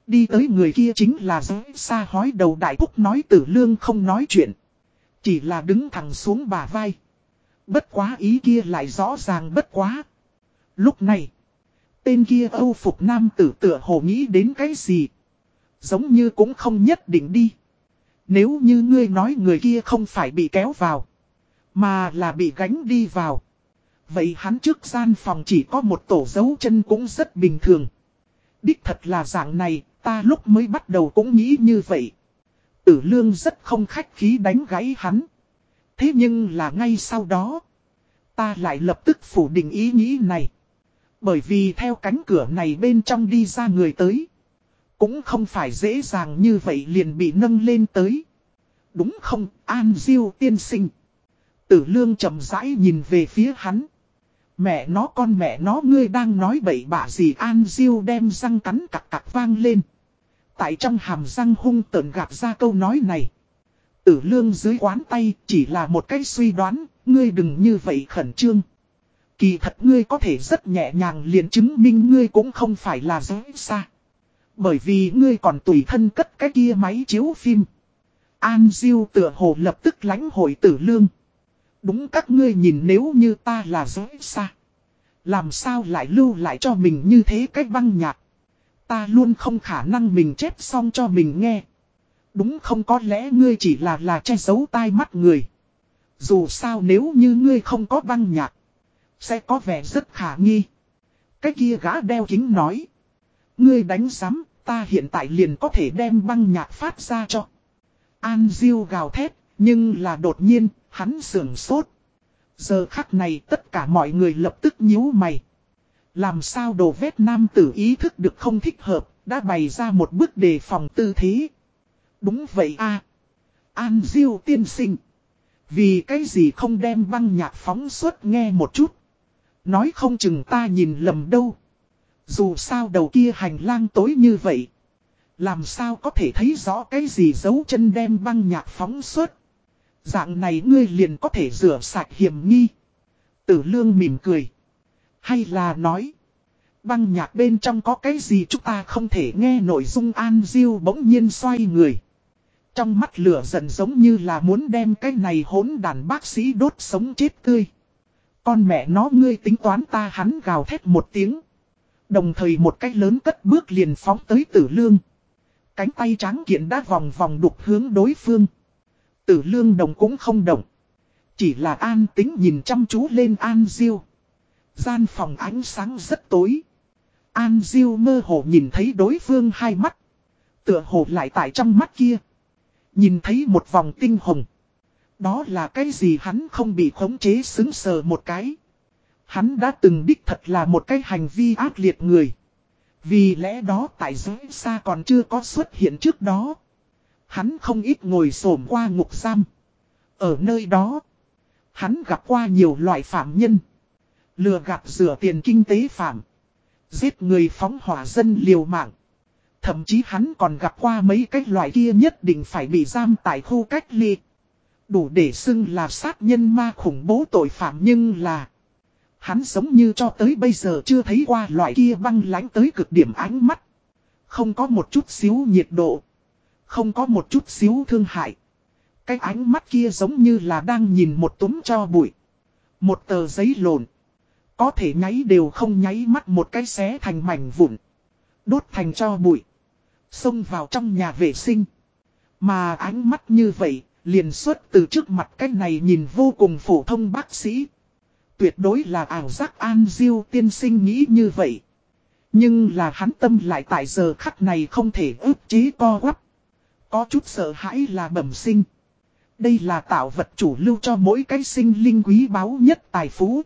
Đi tới người kia chính là giới xa hói đầu đại cúc nói tử lương không nói chuyện. Chỉ là đứng thẳng xuống bà vai. Bất quá ý kia lại rõ ràng bất quá. Lúc này. Tên kia âu phục nam tử tựa hồ nghĩ đến cái gì. Giống như cũng không nhất định đi. Nếu như ngươi nói người kia không phải bị kéo vào. Mà là bị gánh đi vào. Vậy hắn trước gian phòng chỉ có một tổ dấu chân cũng rất bình thường. Đích thật là dạng này, ta lúc mới bắt đầu cũng nghĩ như vậy. Tử lương rất không khách khí đánh gãy hắn. Thế nhưng là ngay sau đó, ta lại lập tức phủ định ý nghĩ này. Bởi vì theo cánh cửa này bên trong đi ra người tới. Cũng không phải dễ dàng như vậy liền bị nâng lên tới. Đúng không, An Diêu tiên sinh. Tử lương chậm rãi nhìn về phía hắn. Mẹ nó con mẹ nó ngươi đang nói bậy bạ gì An Diêu đem răng cắn cặc cặc vang lên. Tại trong hàm răng hung tợn gạt ra câu nói này. Tử lương dưới quán tay chỉ là một cái suy đoán, ngươi đừng như vậy khẩn trương. Kỳ thật ngươi có thể rất nhẹ nhàng liền chứng minh ngươi cũng không phải là dối xa. Bởi vì ngươi còn tùy thân cất cái kia máy chiếu phim. An Diêu tựa hồ lập tức lánh hội tử lương. Đúng các ngươi nhìn nếu như ta là dối xa. Làm sao lại lưu lại cho mình như thế cách băng nhạc. Ta luôn không khả năng mình chép xong cho mình nghe. Đúng không có lẽ ngươi chỉ là là che giấu tai mắt người. Dù sao nếu như ngươi không có băng nhạc. Sẽ có vẻ rất khả nghi. Cái kia gã đeo kính nói. Ngươi đánh giám, ta hiện tại liền có thể đem băng nhạc phát ra cho. An Diêu gào thét, nhưng là đột nhiên, hắn sưởng sốt. Giờ khắc này tất cả mọi người lập tức nhíu mày. Làm sao đồ vét nam tử ý thức được không thích hợp, đã bày ra một bước đề phòng tư thế. Đúng vậy a An Diêu tiên sinh. Vì cái gì không đem băng nhạc phóng suốt nghe một chút. Nói không chừng ta nhìn lầm đâu. Dù sao đầu kia hành lang tối như vậy. Làm sao có thể thấy rõ cái gì giấu chân đem băng nhạc phóng suốt. Dạng này ngươi liền có thể rửa sạch hiểm nghi. Tử lương mỉm cười. Hay là nói. Băng nhạc bên trong có cái gì chúng ta không thể nghe nội dung An Diêu bỗng nhiên xoay người. Trong mắt lửa giận giống như là muốn đem cái này hỗn đàn bác sĩ đốt sống chết tươi. Con mẹ nó ngươi tính toán ta hắn gào thét một tiếng. Đồng thời một cách lớn cất bước liền phóng tới tử lương. Cánh tay trắng kiện đã vòng vòng đục hướng đối phương. Tử lương đồng cũng không động. Chỉ là an tính nhìn chăm chú lên an diêu. Gian phòng ánh sáng rất tối. An diêu mơ hồ nhìn thấy đối phương hai mắt. Tựa hồ lại tại trong mắt kia. Nhìn thấy một vòng tinh hồng. Đó là cái gì hắn không bị khống chế xứng sờ một cái. Hắn đã từng đích thật là một cái hành vi ác liệt người. Vì lẽ đó tại giới xa còn chưa có xuất hiện trước đó. Hắn không ít ngồi xổm qua ngục giam. Ở nơi đó, hắn gặp qua nhiều loại phạm nhân. Lừa gạt rửa tiền kinh tế phạm. Giết người phóng hỏa dân liều mạng. Thậm chí hắn còn gặp qua mấy cái loại kia nhất định phải bị giam tại khu cách ly. Đủ để xưng là sát nhân ma khủng bố tội phạm nhưng là... Hắn giống như cho tới bây giờ chưa thấy qua loại kia băng lánh tới cực điểm ánh mắt. Không có một chút xíu nhiệt độ. Không có một chút xíu thương hại. Cái ánh mắt kia giống như là đang nhìn một túm cho bụi. Một tờ giấy lộn. Có thể nháy đều không nháy mắt một cái xé thành mảnh vụn. Đốt thành cho bụi. Xông vào trong nhà vệ sinh. Mà ánh mắt như vậy, liền xuất từ trước mặt cái này nhìn vô cùng phổ thông bác sĩ. Tuyệt đối là ảo giác an diêu tiên sinh nghĩ như vậy. Nhưng là hắn tâm lại tại giờ khắc này không thể ức chế co quắp. Có chút sợ hãi là bẩm sinh. Đây là tạo vật chủ lưu cho mỗi cái sinh linh quý báu nhất tài phú.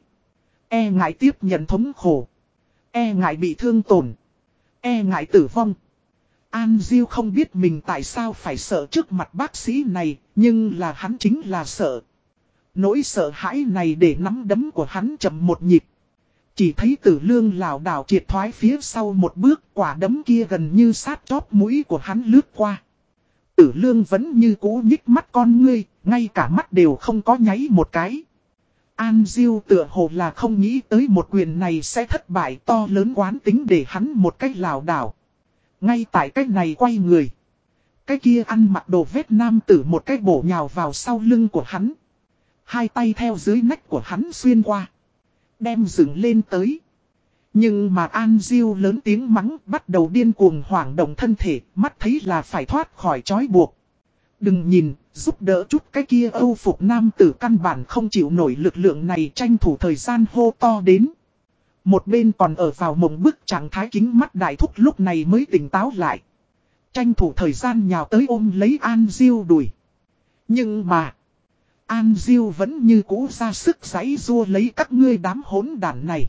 E ngại tiếp nhận thống khổ. E ngại bị thương tổn. E ngại tử vong. An Diêu không biết mình tại sao phải sợ trước mặt bác sĩ này, nhưng là hắn chính là sợ. Nỗi sợ hãi này để nắm đấm của hắn chậm một nhịp. Chỉ thấy tử lương lào đảo triệt thoái phía sau một bước quả đấm kia gần như sát chóp mũi của hắn lướt qua. Tử lương vẫn như cũ nhích mắt con ngươi, ngay cả mắt đều không có nháy một cái. An Diêu tựa hồ là không nghĩ tới một quyền này sẽ thất bại to lớn quán tính để hắn một cách lào đảo. Ngay tại cách này quay người. Cái kia ăn mặc đồ vết nam tử một cái bổ nhào vào sau lưng của hắn. Hai tay theo dưới nách của hắn xuyên qua. Đem dựng lên tới. Nhưng mà An Diêu lớn tiếng mắng bắt đầu điên cuồng hoảng động thân thể, mắt thấy là phải thoát khỏi trói buộc. Đừng nhìn, giúp đỡ chút cái kia âu phục nam tử căn bản không chịu nổi lực lượng này tranh thủ thời gian hô to đến. Một bên còn ở vào mộng bức trạng thái kính mắt đại thúc lúc này mới tỉnh táo lại. Tranh thủ thời gian nhào tới ôm lấy An Diêu đùi. Nhưng mà... An Diêu vẫn như cũ ra sức giấy rua lấy các ngươi đám hỗn đản này.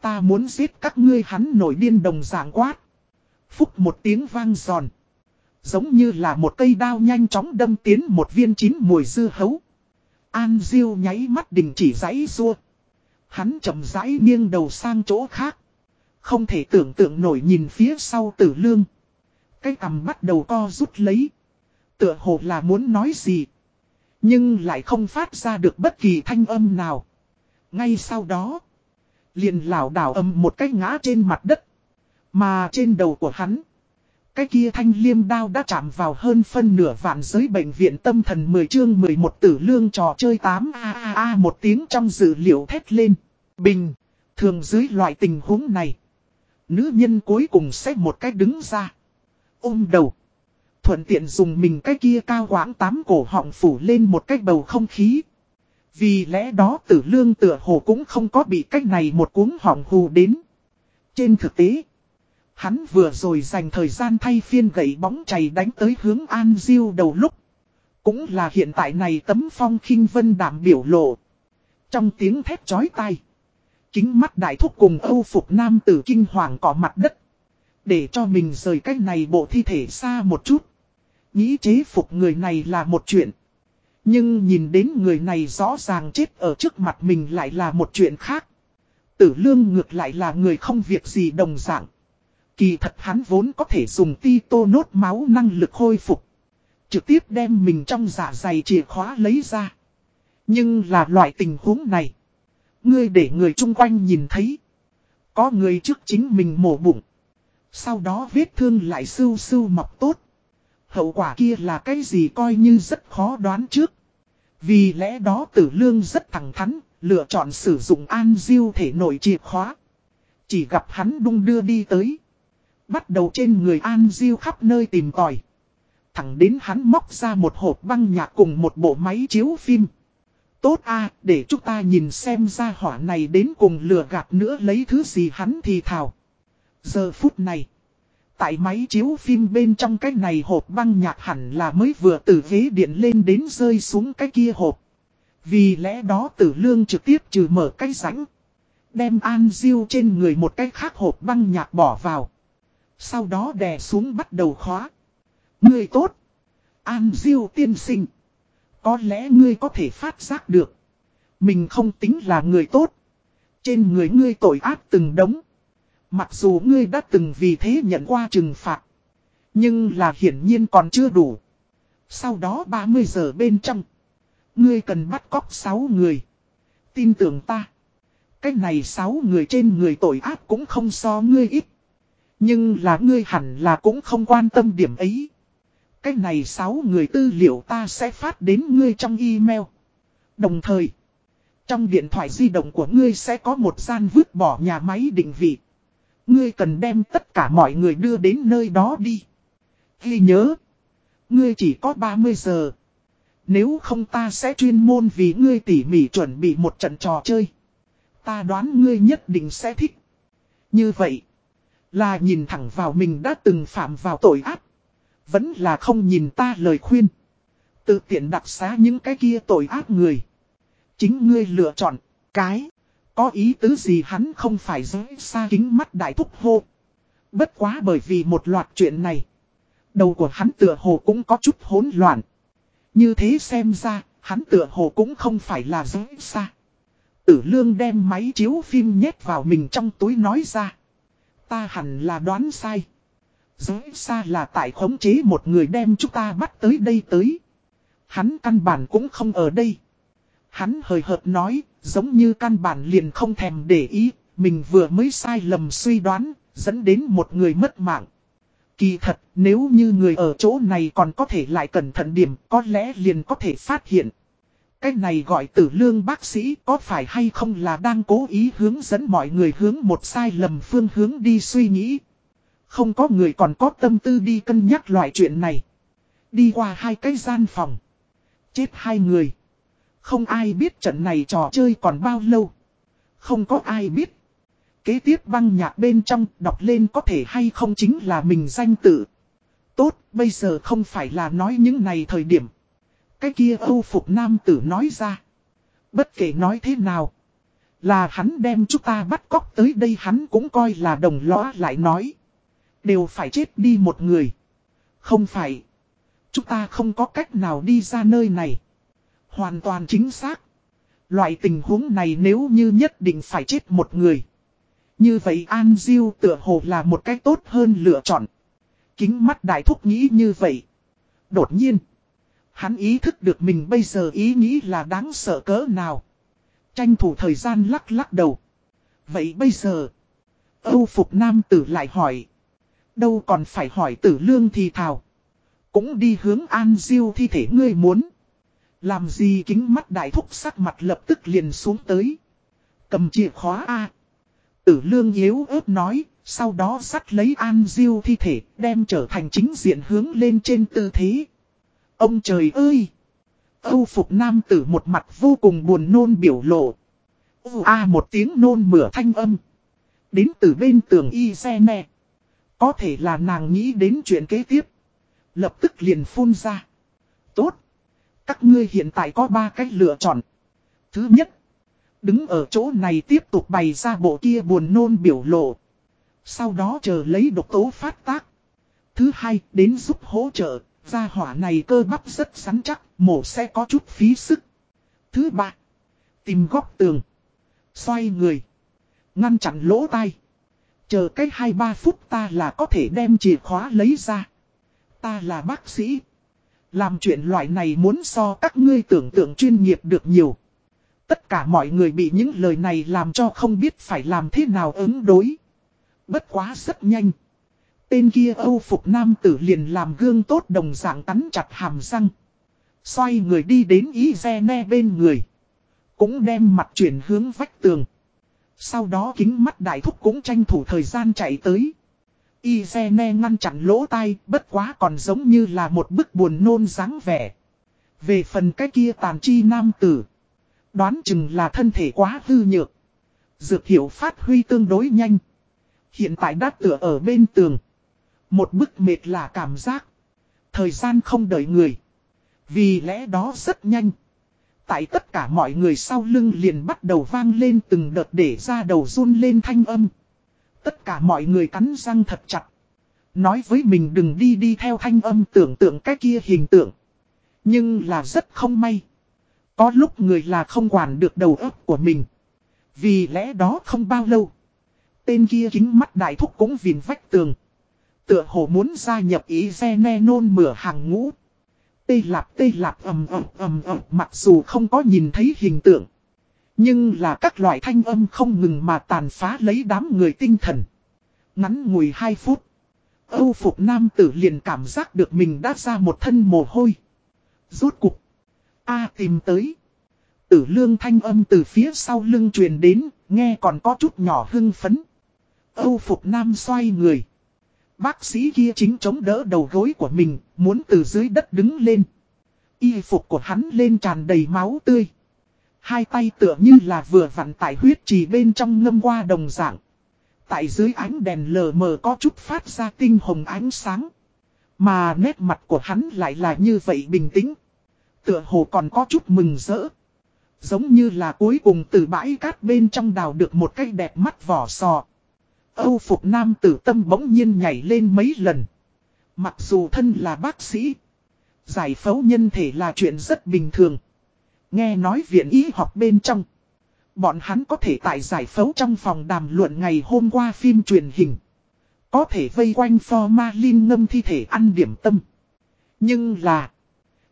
Ta muốn giết các ngươi hắn nổi điên đồng dạng quát. Phúc một tiếng vang giòn. Giống như là một cây đao nhanh chóng đâm tiến một viên chín mùi dư hấu. An Diêu nháy mắt đình chỉ giấy rua. Hắn chậm rãi nghiêng đầu sang chỗ khác. Không thể tưởng tượng nổi nhìn phía sau tử lương. Cái cằm bắt đầu co rút lấy. Tựa hồ là muốn nói gì. Nhưng lại không phát ra được bất kỳ thanh âm nào. Ngay sau đó. Liền lảo đảo âm một cái ngã trên mặt đất. Mà trên đầu của hắn. Cái kia thanh liêm đao đã chạm vào hơn phân nửa vạn giới bệnh viện tâm thần 10 chương 11 tử lương trò chơi 8 a a a một tiếng trong dữ liệu thét lên. Bình. Thường dưới loại tình huống này. Nữ nhân cuối cùng sẽ một cách đứng ra. Ôm đầu. Thuận tiện dùng mình cái kia cao quãng tám cổ họng phủ lên một cách bầu không khí. Vì lẽ đó tử lương tựa hồ cũng không có bị cách này một cuốn họng hù đến. Trên thực tế. Hắn vừa rồi dành thời gian thay phiên gậy bóng chày đánh tới hướng An Diêu đầu lúc. Cũng là hiện tại này tấm phong khinh vân đảm biểu lộ. Trong tiếng thét chói tai. Kính mắt đại thúc cùng âu phục nam tử kinh hoàng cỏ mặt đất. Để cho mình rời cách này bộ thi thể xa một chút. Nghĩ chế phục người này là một chuyện. Nhưng nhìn đến người này rõ ràng chết ở trước mặt mình lại là một chuyện khác. Tử lương ngược lại là người không việc gì đồng dạng. Kỳ thật hắn vốn có thể dùng ti tô nốt máu năng lực khôi phục. Trực tiếp đem mình trong dạ dày chìa khóa lấy ra. Nhưng là loại tình huống này. Ngươi để người chung quanh nhìn thấy. Có người trước chính mình mổ bụng. Sau đó vết thương lại sưu sưu mọc tốt. Hậu quả kia là cái gì coi như rất khó đoán trước. Vì lẽ đó tử lương rất thẳng thắn, lựa chọn sử dụng an diêu thể nội chìa khóa. Chỉ gặp hắn đung đưa đi tới. Bắt đầu trên người an diêu khắp nơi tìm tòi. Thẳng đến hắn móc ra một hộp băng nhạc cùng một bộ máy chiếu phim. Tốt a, để chúng ta nhìn xem ra hỏa này đến cùng lừa gạt nữa lấy thứ gì hắn thì thào. Giờ phút này. Tại máy chiếu phim bên trong cái này hộp băng nhạc hẳn là mới vừa từ ghế điện lên đến rơi xuống cái kia hộp. Vì lẽ đó tử lương trực tiếp trừ mở cái rãnh. Đem An Diêu trên người một cái khác hộp băng nhạc bỏ vào. Sau đó đè xuống bắt đầu khóa. Người tốt. An Diêu tiên sinh. Có lẽ ngươi có thể phát giác được. Mình không tính là người tốt. Trên người ngươi tội ác từng đống. Mặc dù ngươi đã từng vì thế nhận qua trừng phạt. Nhưng là hiển nhiên còn chưa đủ. Sau đó 30 giờ bên trong. Ngươi cần bắt cóc 6 người. Tin tưởng ta. Cái này 6 người trên người tội ác cũng không so ngươi ít. Nhưng là ngươi hẳn là cũng không quan tâm điểm ấy. Cái này 6 người tư liệu ta sẽ phát đến ngươi trong email. Đồng thời, trong điện thoại di động của ngươi sẽ có một gian vứt bỏ nhà máy định vị. Ngươi cần đem tất cả mọi người đưa đến nơi đó đi. Ghi nhớ, ngươi chỉ có 30 giờ. Nếu không ta sẽ chuyên môn vì ngươi tỉ mỉ chuẩn bị một trận trò chơi. Ta đoán ngươi nhất định sẽ thích. Như vậy, là nhìn thẳng vào mình đã từng phạm vào tội ác. Vẫn là không nhìn ta lời khuyên. Tự tiện đặc xá những cái kia tội ác người. Chính ngươi lựa chọn, cái. Có ý tứ gì hắn không phải giới xa kính mắt đại thúc hô. Bất quá bởi vì một loạt chuyện này. Đầu của hắn tựa hồ cũng có chút hỗn loạn. Như thế xem ra, hắn tựa hồ cũng không phải là giới xa. Tử lương đem máy chiếu phim nhét vào mình trong túi nói ra. Ta hẳn là đoán sai. Giới xa là tại khống chế một người đem chúng ta bắt tới đây tới. Hắn căn bản cũng không ở đây. Hắn hời hợt nói, giống như căn bản liền không thèm để ý, mình vừa mới sai lầm suy đoán, dẫn đến một người mất mạng. Kỳ thật, nếu như người ở chỗ này còn có thể lại cẩn thận điểm, có lẽ liền có thể phát hiện. Cái này gọi tử lương bác sĩ có phải hay không là đang cố ý hướng dẫn mọi người hướng một sai lầm phương hướng đi suy nghĩ. Không có người còn có tâm tư đi cân nhắc loại chuyện này. Đi qua hai cái gian phòng. Chết hai người. Không ai biết trận này trò chơi còn bao lâu. Không có ai biết. Kế tiếp băng nhạc bên trong đọc lên có thể hay không chính là mình danh tự. Tốt, bây giờ không phải là nói những này thời điểm. Cái kia âu phục nam tử nói ra. Bất kể nói thế nào. Là hắn đem chúng ta bắt cóc tới đây hắn cũng coi là đồng lõa lại nói. Đều phải chết đi một người. Không phải. Chúng ta không có cách nào đi ra nơi này. Hoàn toàn chính xác. Loại tình huống này nếu như nhất định phải chết một người. Như vậy An Diêu tựa hồ là một cách tốt hơn lựa chọn. Kính mắt đại thúc nghĩ như vậy. Đột nhiên. Hắn ý thức được mình bây giờ ý nghĩ là đáng sợ cỡ nào. Tranh thủ thời gian lắc lắc đầu. Vậy bây giờ, Âu Phục Nam tử lại hỏi. Đâu còn phải hỏi tử lương thì thào. Cũng đi hướng An Diêu thi thể ngươi muốn. Làm gì kính mắt đại thúc sắc mặt lập tức liền xuống tới. Cầm chìa khóa A. Tử lương yếu ớt nói, sau đó sắt lấy An Diêu thi thể, đem trở thành chính diện hướng lên trên tư thế. Ông trời ơi! Âu phục nam tử một mặt vô cùng buồn nôn biểu lộ. Ú a một tiếng nôn mửa thanh âm. Đến từ bên tường y xe nè. Có thể là nàng nghĩ đến chuyện kế tiếp. Lập tức liền phun ra. Tốt. Các ngươi hiện tại có ba cách lựa chọn. Thứ nhất. Đứng ở chỗ này tiếp tục bày ra bộ kia buồn nôn biểu lộ. Sau đó chờ lấy độc tố phát tác. Thứ hai, đến giúp hỗ trợ, gia hỏa này cơ bắp rất sắn chắc, mổ sẽ có chút phí sức. Thứ ba, tìm góc tường. Xoay người. Ngăn chặn lỗ tai. Chờ cách 2-3 phút ta là có thể đem chìa khóa lấy ra. Ta là bác sĩ. Làm chuyện loại này muốn so các ngươi tưởng tượng chuyên nghiệp được nhiều. Tất cả mọi người bị những lời này làm cho không biết phải làm thế nào ứng đối. Bất quá rất nhanh. Tên kia Âu Phục Nam tử liền làm gương tốt đồng dạng cắn chặt hàm răng. Xoay người đi đến ý xe ne bên người. Cũng đem mặt chuyển hướng vách tường. Sau đó kính mắt đại thúc cũng tranh thủ thời gian chạy tới. Y xe ne ngăn chặn lỗ tai, bất quá còn giống như là một bức buồn nôn dáng vẻ. Về phần cái kia tàn chi nam tử. Đoán chừng là thân thể quá hư nhược. Dược hiệu phát huy tương đối nhanh. Hiện tại đã tựa ở bên tường. Một bức mệt là cảm giác. Thời gian không đợi người. Vì lẽ đó rất nhanh. Tại tất cả mọi người sau lưng liền bắt đầu vang lên từng đợt để ra đầu run lên thanh âm. Tất cả mọi người cắn răng thật chặt. Nói với mình đừng đi đi theo thanh âm tưởng tượng cái kia hình tượng. Nhưng là rất không may. Có lúc người là không quản được đầu óc của mình. Vì lẽ đó không bao lâu. Tên kia kính mắt đại thúc cũng vìn vách tường. Tựa hồ muốn gia nhập ý xe ne nôn mửa hàng ngũ. Tê lạp tê lạp ầm ầm ầm ầm mặc dù không có nhìn thấy hình tượng. Nhưng là các loại thanh âm không ngừng mà tàn phá lấy đám người tinh thần. Ngắn ngủi 2 phút. Âu phục nam tử liền cảm giác được mình đã ra một thân mồ hôi. Rốt cục. A tìm tới. Tử lương thanh âm từ phía sau lưng truyền đến, nghe còn có chút nhỏ hưng phấn. Âu phục nam xoay người. Bác sĩ kia chính chống đỡ đầu gối của mình, muốn từ dưới đất đứng lên. Y phục của hắn lên tràn đầy máu tươi. Hai tay tựa như là vừa vặn tại huyết trì bên trong ngâm qua đồng dạng. Tại dưới ánh đèn lờ mờ có chút phát ra tinh hồng ánh sáng. Mà nét mặt của hắn lại là như vậy bình tĩnh. Tựa hồ còn có chút mừng rỡ. Giống như là cuối cùng từ bãi cát bên trong đào được một cái đẹp mắt vỏ sò. Âu phục nam tử tâm bỗng nhiên nhảy lên mấy lần. Mặc dù thân là bác sĩ. Giải phẫu nhân thể là chuyện rất bình thường. Nghe nói viện y học bên trong. Bọn hắn có thể tại giải phẫu trong phòng đàm luận ngày hôm qua phim truyền hình. Có thể vây quanh formalin ngâm thi thể ăn điểm tâm. Nhưng là.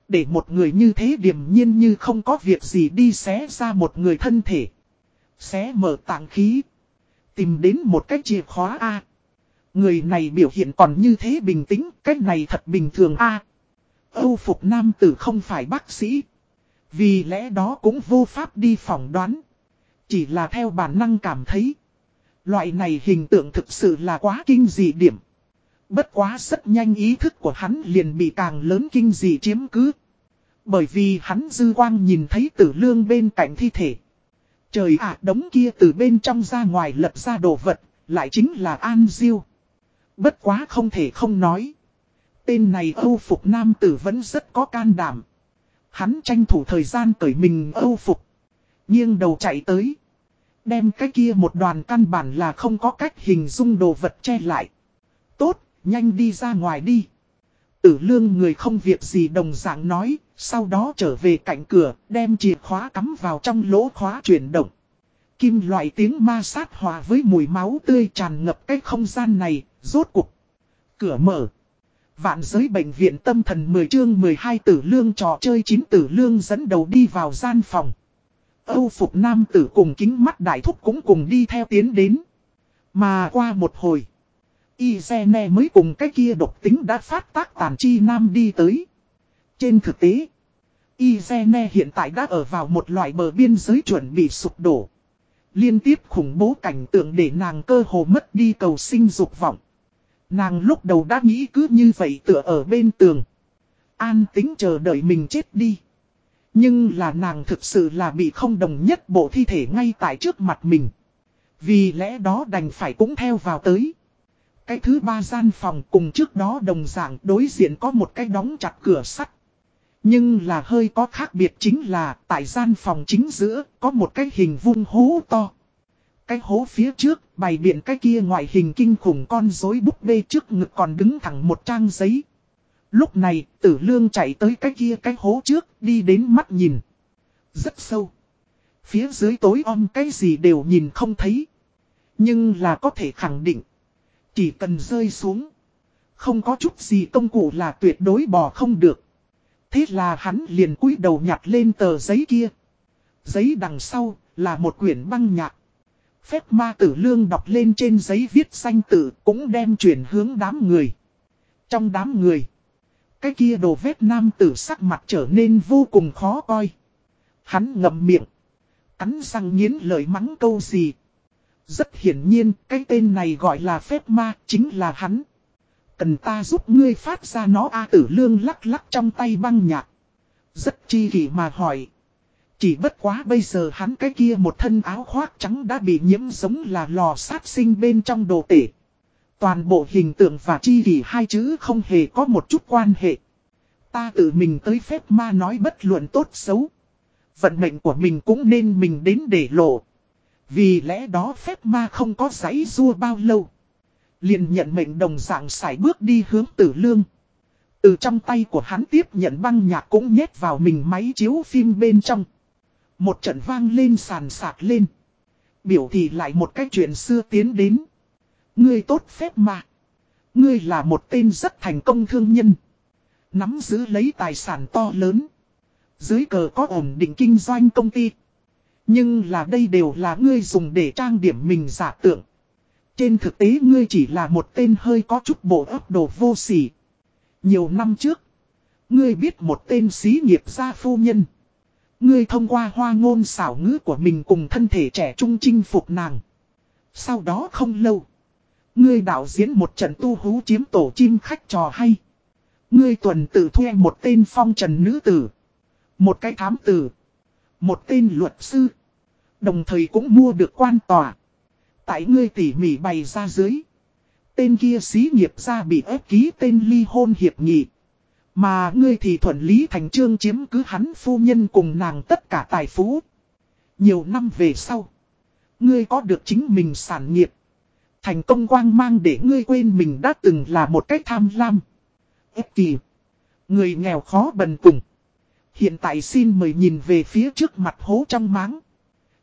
Để một người như thế điềm nhiên như không có việc gì đi xé ra một người thân thể. Xé mở tạng khí. Tìm đến một cái chìa khóa A. Người này biểu hiện còn như thế bình tĩnh, cái này thật bình thường A. Âu phục nam tử không phải bác sĩ. Vì lẽ đó cũng vô pháp đi phỏng đoán. Chỉ là theo bản năng cảm thấy. Loại này hình tượng thực sự là quá kinh dị điểm. Bất quá rất nhanh ý thức của hắn liền bị càng lớn kinh dị chiếm cứ. Bởi vì hắn dư quang nhìn thấy tử lương bên cạnh thi thể. Trời ạ đống kia từ bên trong ra ngoài lập ra đồ vật, lại chính là An Diêu. Bất quá không thể không nói. Tên này Âu Phục Nam tử vẫn rất có can đảm. Hắn tranh thủ thời gian cởi mình Âu Phục. nghiêng đầu chạy tới. Đem cái kia một đoàn căn bản là không có cách hình dung đồ vật che lại. Tốt, nhanh đi ra ngoài đi. Tử lương người không việc gì đồng dạng nói, sau đó trở về cạnh cửa, đem chìa khóa cắm vào trong lỗ khóa chuyển động. Kim loại tiếng ma sát hòa với mùi máu tươi tràn ngập cái không gian này, rốt cuộc Cửa mở. Vạn giới bệnh viện tâm thần 10 chương 12 tử lương trò chơi 9 tử lương dẫn đầu đi vào gian phòng. Âu phục nam tử cùng kính mắt đại thúc cũng cùng đi theo tiến đến. Mà qua một hồi. Izene mới cùng cái kia độc tính đã phát tác tàn chi nam đi tới. Trên thực tế, Izene hiện tại đã ở vào một loại bờ biên giới chuẩn bị sụp đổ. Liên tiếp khủng bố cảnh tượng để nàng cơ hồ mất đi cầu sinh dục vọng. Nàng lúc đầu đã nghĩ cứ như vậy tựa ở bên tường. An tính chờ đợi mình chết đi. Nhưng là nàng thực sự là bị không đồng nhất bộ thi thể ngay tại trước mặt mình. Vì lẽ đó đành phải cũng theo vào tới. Cái thứ ba gian phòng cùng trước đó đồng dạng đối diện có một cái đóng chặt cửa sắt. Nhưng là hơi có khác biệt chính là tại gian phòng chính giữa có một cái hình vuông hố to. Cái hố phía trước bày biện cái kia ngoại hình kinh khủng con rối búp bê trước ngực còn đứng thẳng một trang giấy. Lúc này tử lương chạy tới cái kia cái hố trước đi đến mắt nhìn. Rất sâu. Phía dưới tối om cái gì đều nhìn không thấy. Nhưng là có thể khẳng định. Chỉ cần rơi xuống. Không có chút gì công cụ là tuyệt đối bỏ không được. Thế là hắn liền cúi đầu nhặt lên tờ giấy kia. Giấy đằng sau là một quyển băng nhạc. Phép ma tử lương đọc lên trên giấy viết danh tử cũng đem chuyển hướng đám người. Trong đám người, cái kia đồ vết nam tử sắc mặt trở nên vô cùng khó coi. Hắn ngậm miệng, cắn răng nghiến lời mắng câu gì. Rất hiển nhiên, cái tên này gọi là phép ma, chính là hắn. Cần ta giúp ngươi phát ra nó A tử lương lắc lắc trong tay băng nhạc. Rất chi kỷ mà hỏi. Chỉ bất quá bây giờ hắn cái kia một thân áo khoác trắng đã bị nhiễm giống là lò sát sinh bên trong đồ tể. Toàn bộ hình tượng và chi kỷ hai chữ không hề có một chút quan hệ. Ta tự mình tới phép ma nói bất luận tốt xấu. Vận mệnh của mình cũng nên mình đến để lộ. Vì lẽ đó phép ma không có giấy rua bao lâu liền nhận mệnh đồng dạng xài bước đi hướng tử lương. Từ trong tay của hắn tiếp nhận băng nhạc cũng nhét vào mình máy chiếu phim bên trong. Một trận vang lên sàn sạc lên. Biểu thì lại một cái chuyện xưa tiến đến. Ngươi tốt phép mà. Ngươi là một tên rất thành công thương nhân. Nắm giữ lấy tài sản to lớn. Dưới cờ có ổn định kinh doanh công ty. Nhưng là đây đều là ngươi dùng để trang điểm mình giả tượng. Trên thực tế ngươi chỉ là một tên hơi có chút bộ ấp đồ vô sỉ. Nhiều năm trước, ngươi biết một tên xí nghiệp gia phu nhân. Ngươi thông qua hoa ngôn xảo ngữ của mình cùng thân thể trẻ trung chinh phục nàng. Sau đó không lâu. Ngươi đạo diễn một trận tu hú chiếm tổ chim khách trò hay. Ngươi tuần tự thuê một tên phong trần nữ tử. Một cái thám tử. Một tên luật sư. Đồng thời cũng mua được quan tòa. Tại ngươi tỉ mỉ bày ra dưới. Tên kia xí nghiệp ra bị ép ký tên ly hôn hiệp nghị. Mà ngươi thì thuận lý thành trương chiếm cứ hắn phu nhân cùng nàng tất cả tài phú. Nhiều năm về sau. Ngươi có được chính mình sản nghiệp. Thành công quang mang để ngươi quên mình đã từng là một cách tham lam. Ép kỳ. Người nghèo khó bần cùng. Hiện tại xin mời nhìn về phía trước mặt hố trong máng.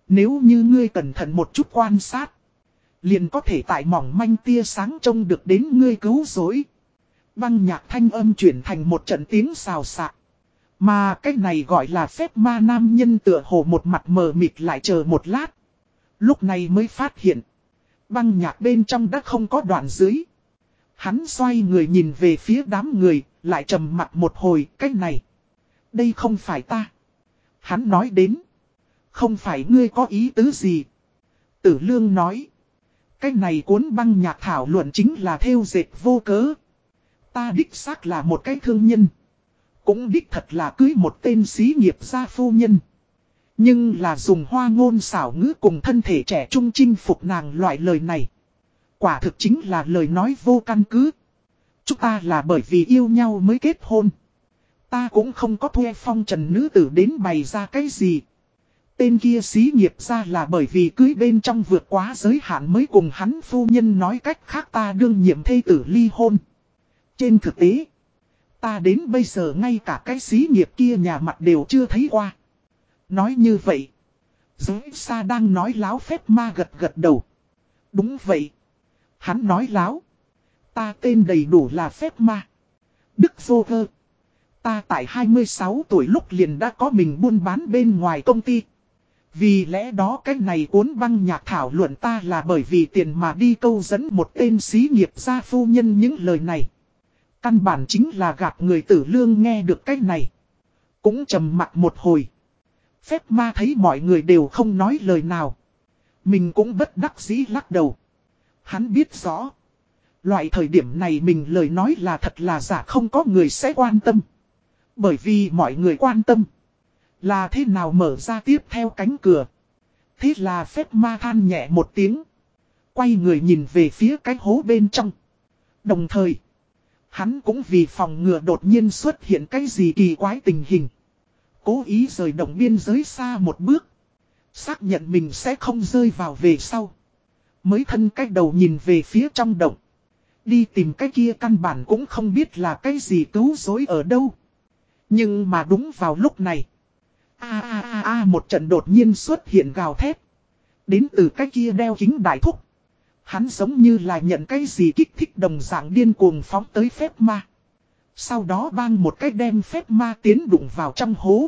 Nếu như ngươi cẩn thận một chút quan sát. Liền có thể tại mỏng manh tia sáng trông được đến ngươi cứu rối. Băng nhạc thanh âm chuyển thành một trận tiếng xào xạc. Mà cái này gọi là phép ma nam nhân tựa hồ một mặt mờ mịt lại chờ một lát. Lúc này mới phát hiện. Băng nhạc bên trong đã không có đoạn dưới. Hắn xoay người nhìn về phía đám người, lại trầm mặt một hồi, cái này. Đây không phải ta. Hắn nói đến. Không phải ngươi có ý tứ gì. Tử lương nói. Cái này cuốn băng nhạc thảo luận chính là theo dệt vô cớ. Ta đích xác là một cái thương nhân. Cũng đích thật là cưới một tên xí nghiệp gia phu nhân. Nhưng là dùng hoa ngôn xảo ngữ cùng thân thể trẻ trung chinh phục nàng loại lời này. Quả thực chính là lời nói vô căn cứ. Chúng ta là bởi vì yêu nhau mới kết hôn. Ta cũng không có thuê phong trần nữ tử đến bày ra cái gì. Tên kia xí nghiệp ra là bởi vì cưới bên trong vượt quá giới hạn mới cùng hắn phu nhân nói cách khác ta đương nhiệm thê tử ly hôn. Trên thực tế, ta đến bây giờ ngay cả cái xí nghiệp kia nhà mặt đều chưa thấy qua. Nói như vậy, giới xa đang nói láo phép ma gật gật đầu. Đúng vậy. Hắn nói láo. Ta tên đầy đủ là phép ma. Đức vô cơ. Ta tại 26 tuổi lúc liền đã có mình buôn bán bên ngoài công ty. Vì lẽ đó cái này cuốn băng nhạc thảo luận ta là bởi vì tiền mà đi câu dẫn một tên xí nghiệp gia phu nhân những lời này. Căn bản chính là gạt người tử lương nghe được cái này. Cũng trầm mặt một hồi. Phép ma thấy mọi người đều không nói lời nào. Mình cũng bất đắc dĩ lắc đầu. Hắn biết rõ. Loại thời điểm này mình lời nói là thật là giả không có người sẽ quan tâm. Bởi vì mọi người quan tâm. Là thế nào mở ra tiếp theo cánh cửa. Thế là phép ma than nhẹ một tiếng. Quay người nhìn về phía cái hố bên trong. Đồng thời. Hắn cũng vì phòng ngừa đột nhiên xuất hiện cái gì kỳ quái tình hình. Cố ý rời động biên giới xa một bước. Xác nhận mình sẽ không rơi vào về sau. Mới thân cách đầu nhìn về phía trong động. Đi tìm cái kia căn bản cũng không biết là cái gì cứu dối ở đâu. Nhưng mà đúng vào lúc này. A a a a một trận đột nhiên xuất hiện gào thét. Đến từ cái kia đeo kính đại thúc. Hắn giống như là nhận cái gì kích thích đồng dạng điên cuồng phóng tới phép ma. Sau đó bang một cái đem phép ma tiến đụng vào trong hố.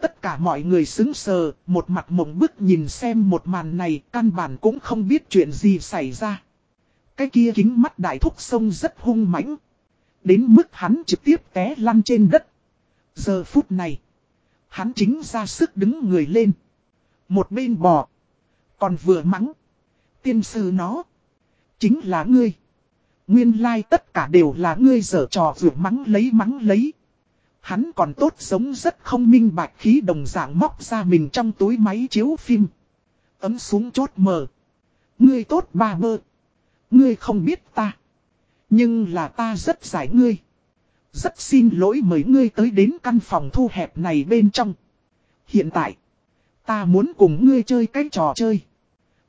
Tất cả mọi người xứng sờ, một mặt mộng bức nhìn xem một màn này, căn bản cũng không biết chuyện gì xảy ra. Cái kia kính mắt đại thúc sông rất hung mãnh. Đến mức hắn trực tiếp té lăn trên đất. Giờ phút này, hắn chính ra sức đứng người lên. Một bên bò, còn vừa mắng. Tiên sư nó, chính là ngươi. Nguyên lai like tất cả đều là ngươi dở trò vừa mắng lấy mắng lấy. Hắn còn tốt sống rất không minh bạch khí đồng dạng móc ra mình trong túi máy chiếu phim. Ấm xuống chốt mở. Ngươi tốt ba bơ. Ngươi không biết ta. Nhưng là ta rất giải ngươi. Rất xin lỗi mời ngươi tới đến căn phòng thu hẹp này bên trong. Hiện tại, ta muốn cùng ngươi chơi cái trò chơi.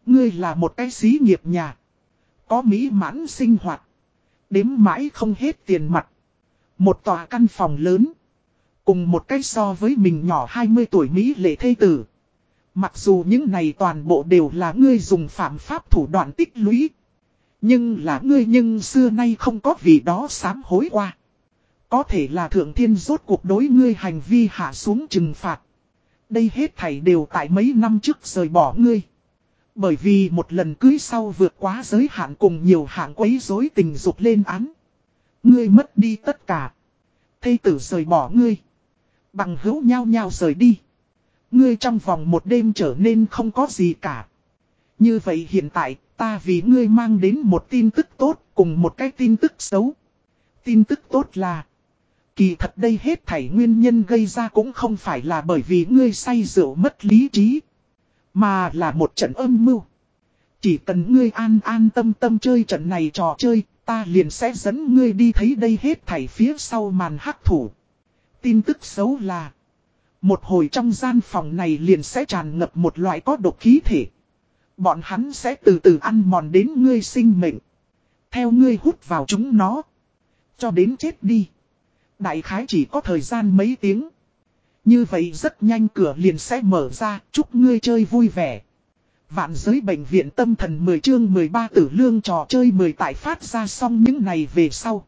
Ngươi là một cái xí nghiệp nhà. Có mỹ mãn sinh hoạt. Đếm mãi không hết tiền mặt. Một tòa căn phòng lớn. Cùng một cái so với mình nhỏ 20 tuổi Mỹ lệ thê tử. Mặc dù những này toàn bộ đều là ngươi dùng phạm pháp thủ đoạn tích lũy. Nhưng là ngươi nhưng xưa nay không có vì đó sám hối qua. Có thể là thượng thiên rốt cuộc đối ngươi hành vi hạ xuống trừng phạt. Đây hết thảy đều tại mấy năm trước rời bỏ ngươi. Bởi vì một lần cưới sau vượt quá giới hạn cùng nhiều hạng quấy rối tình dục lên án. Ngươi mất đi tất cả. Thây tử rời bỏ ngươi. Bằng hữu nhau nhau rời đi. Ngươi trong vòng một đêm trở nên không có gì cả. Như vậy hiện tại, ta vì ngươi mang đến một tin tức tốt cùng một cái tin tức xấu. Tin tức tốt là Kỳ thật đây hết thảy nguyên nhân gây ra cũng không phải là bởi vì ngươi say rượu mất lý trí. Mà là một trận âm mưu. Chỉ cần ngươi an an tâm tâm chơi trận này trò chơi, ta liền sẽ dẫn ngươi đi thấy đây hết thảy phía sau màn hắc thủ. Tin tức xấu là, một hồi trong gian phòng này liền sẽ tràn ngập một loại có độc khí thể. Bọn hắn sẽ từ từ ăn mòn đến ngươi sinh mệnh. Theo ngươi hút vào chúng nó. Cho đến chết đi. Đại khái chỉ có thời gian mấy tiếng. Như vậy rất nhanh cửa liền sẽ mở ra, chúc ngươi chơi vui vẻ. Vạn giới bệnh viện tâm thần 10 chương 13 tử lương trò chơi 10 tại phát ra xong những này về sau.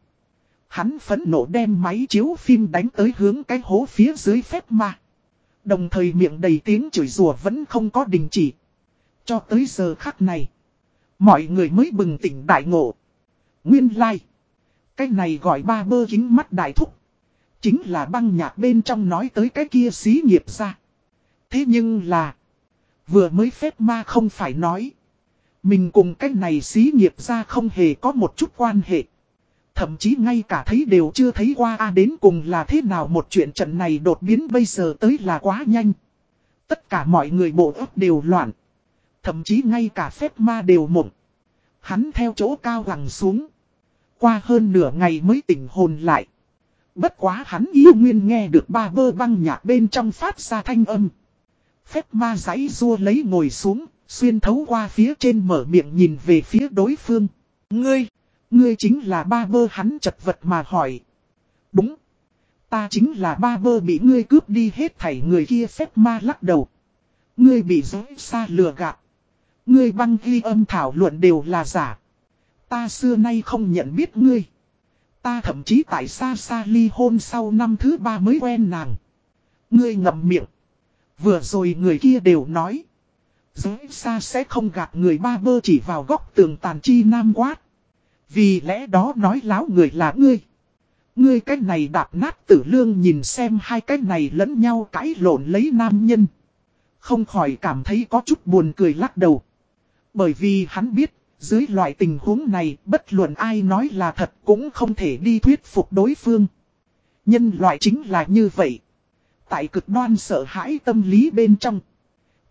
Hắn phấn nộ đem máy chiếu phim đánh tới hướng cái hố phía dưới phép ma. Đồng thời miệng đầy tiếng chửi rủa vẫn không có đình chỉ. Cho tới giờ khắc này. Mọi người mới bừng tỉnh đại ngộ. Nguyên lai. Like. Cái này gọi ba bơ kính mắt đại thúc. Chính là băng nhạc bên trong nói tới cái kia xí nghiệp ra. Thế nhưng là. Vừa mới phép ma không phải nói. Mình cùng cái này xí nghiệp ra không hề có một chút quan hệ. Thậm chí ngay cả thấy đều chưa thấy qua a đến cùng là thế nào một chuyện trận này đột biến bây giờ tới là quá nhanh. Tất cả mọi người bộ ấp đều loạn. Thậm chí ngay cả phép ma đều mộng. Hắn theo chỗ cao lằng xuống. Qua hơn nửa ngày mới tỉnh hồn lại. Bất quá hắn yêu nguyên nghe được ba bơ băng nhạc bên trong phát ra thanh âm. Phép ma giấy rua lấy ngồi xuống, xuyên thấu qua phía trên mở miệng nhìn về phía đối phương. Ngươi, ngươi chính là ba bơ hắn chật vật mà hỏi. Đúng, ta chính là ba bơ bị ngươi cướp đi hết thảy người kia phép ma lắc đầu. Ngươi bị dối xa lừa gạt. Ngươi băng ghi âm thảo luận đều là giả. Ta xưa nay không nhận biết ngươi. Ta thậm chí tại xa xa ly hôn sau năm thứ ba mới quen nàng. Ngươi ngậm miệng. Vừa rồi người kia đều nói. Giới xa sẽ không gạt người ba bơ chỉ vào góc tường tàn chi nam quát. Vì lẽ đó nói láo người là ngươi. Ngươi cái này đạp nát tử lương nhìn xem hai cái này lẫn nhau cãi lộn lấy nam nhân. Không khỏi cảm thấy có chút buồn cười lắc đầu. Bởi vì hắn biết, dưới loại tình huống này, bất luận ai nói là thật cũng không thể đi thuyết phục đối phương. Nhân loại chính là như vậy. Tại cực đoan sợ hãi tâm lý bên trong.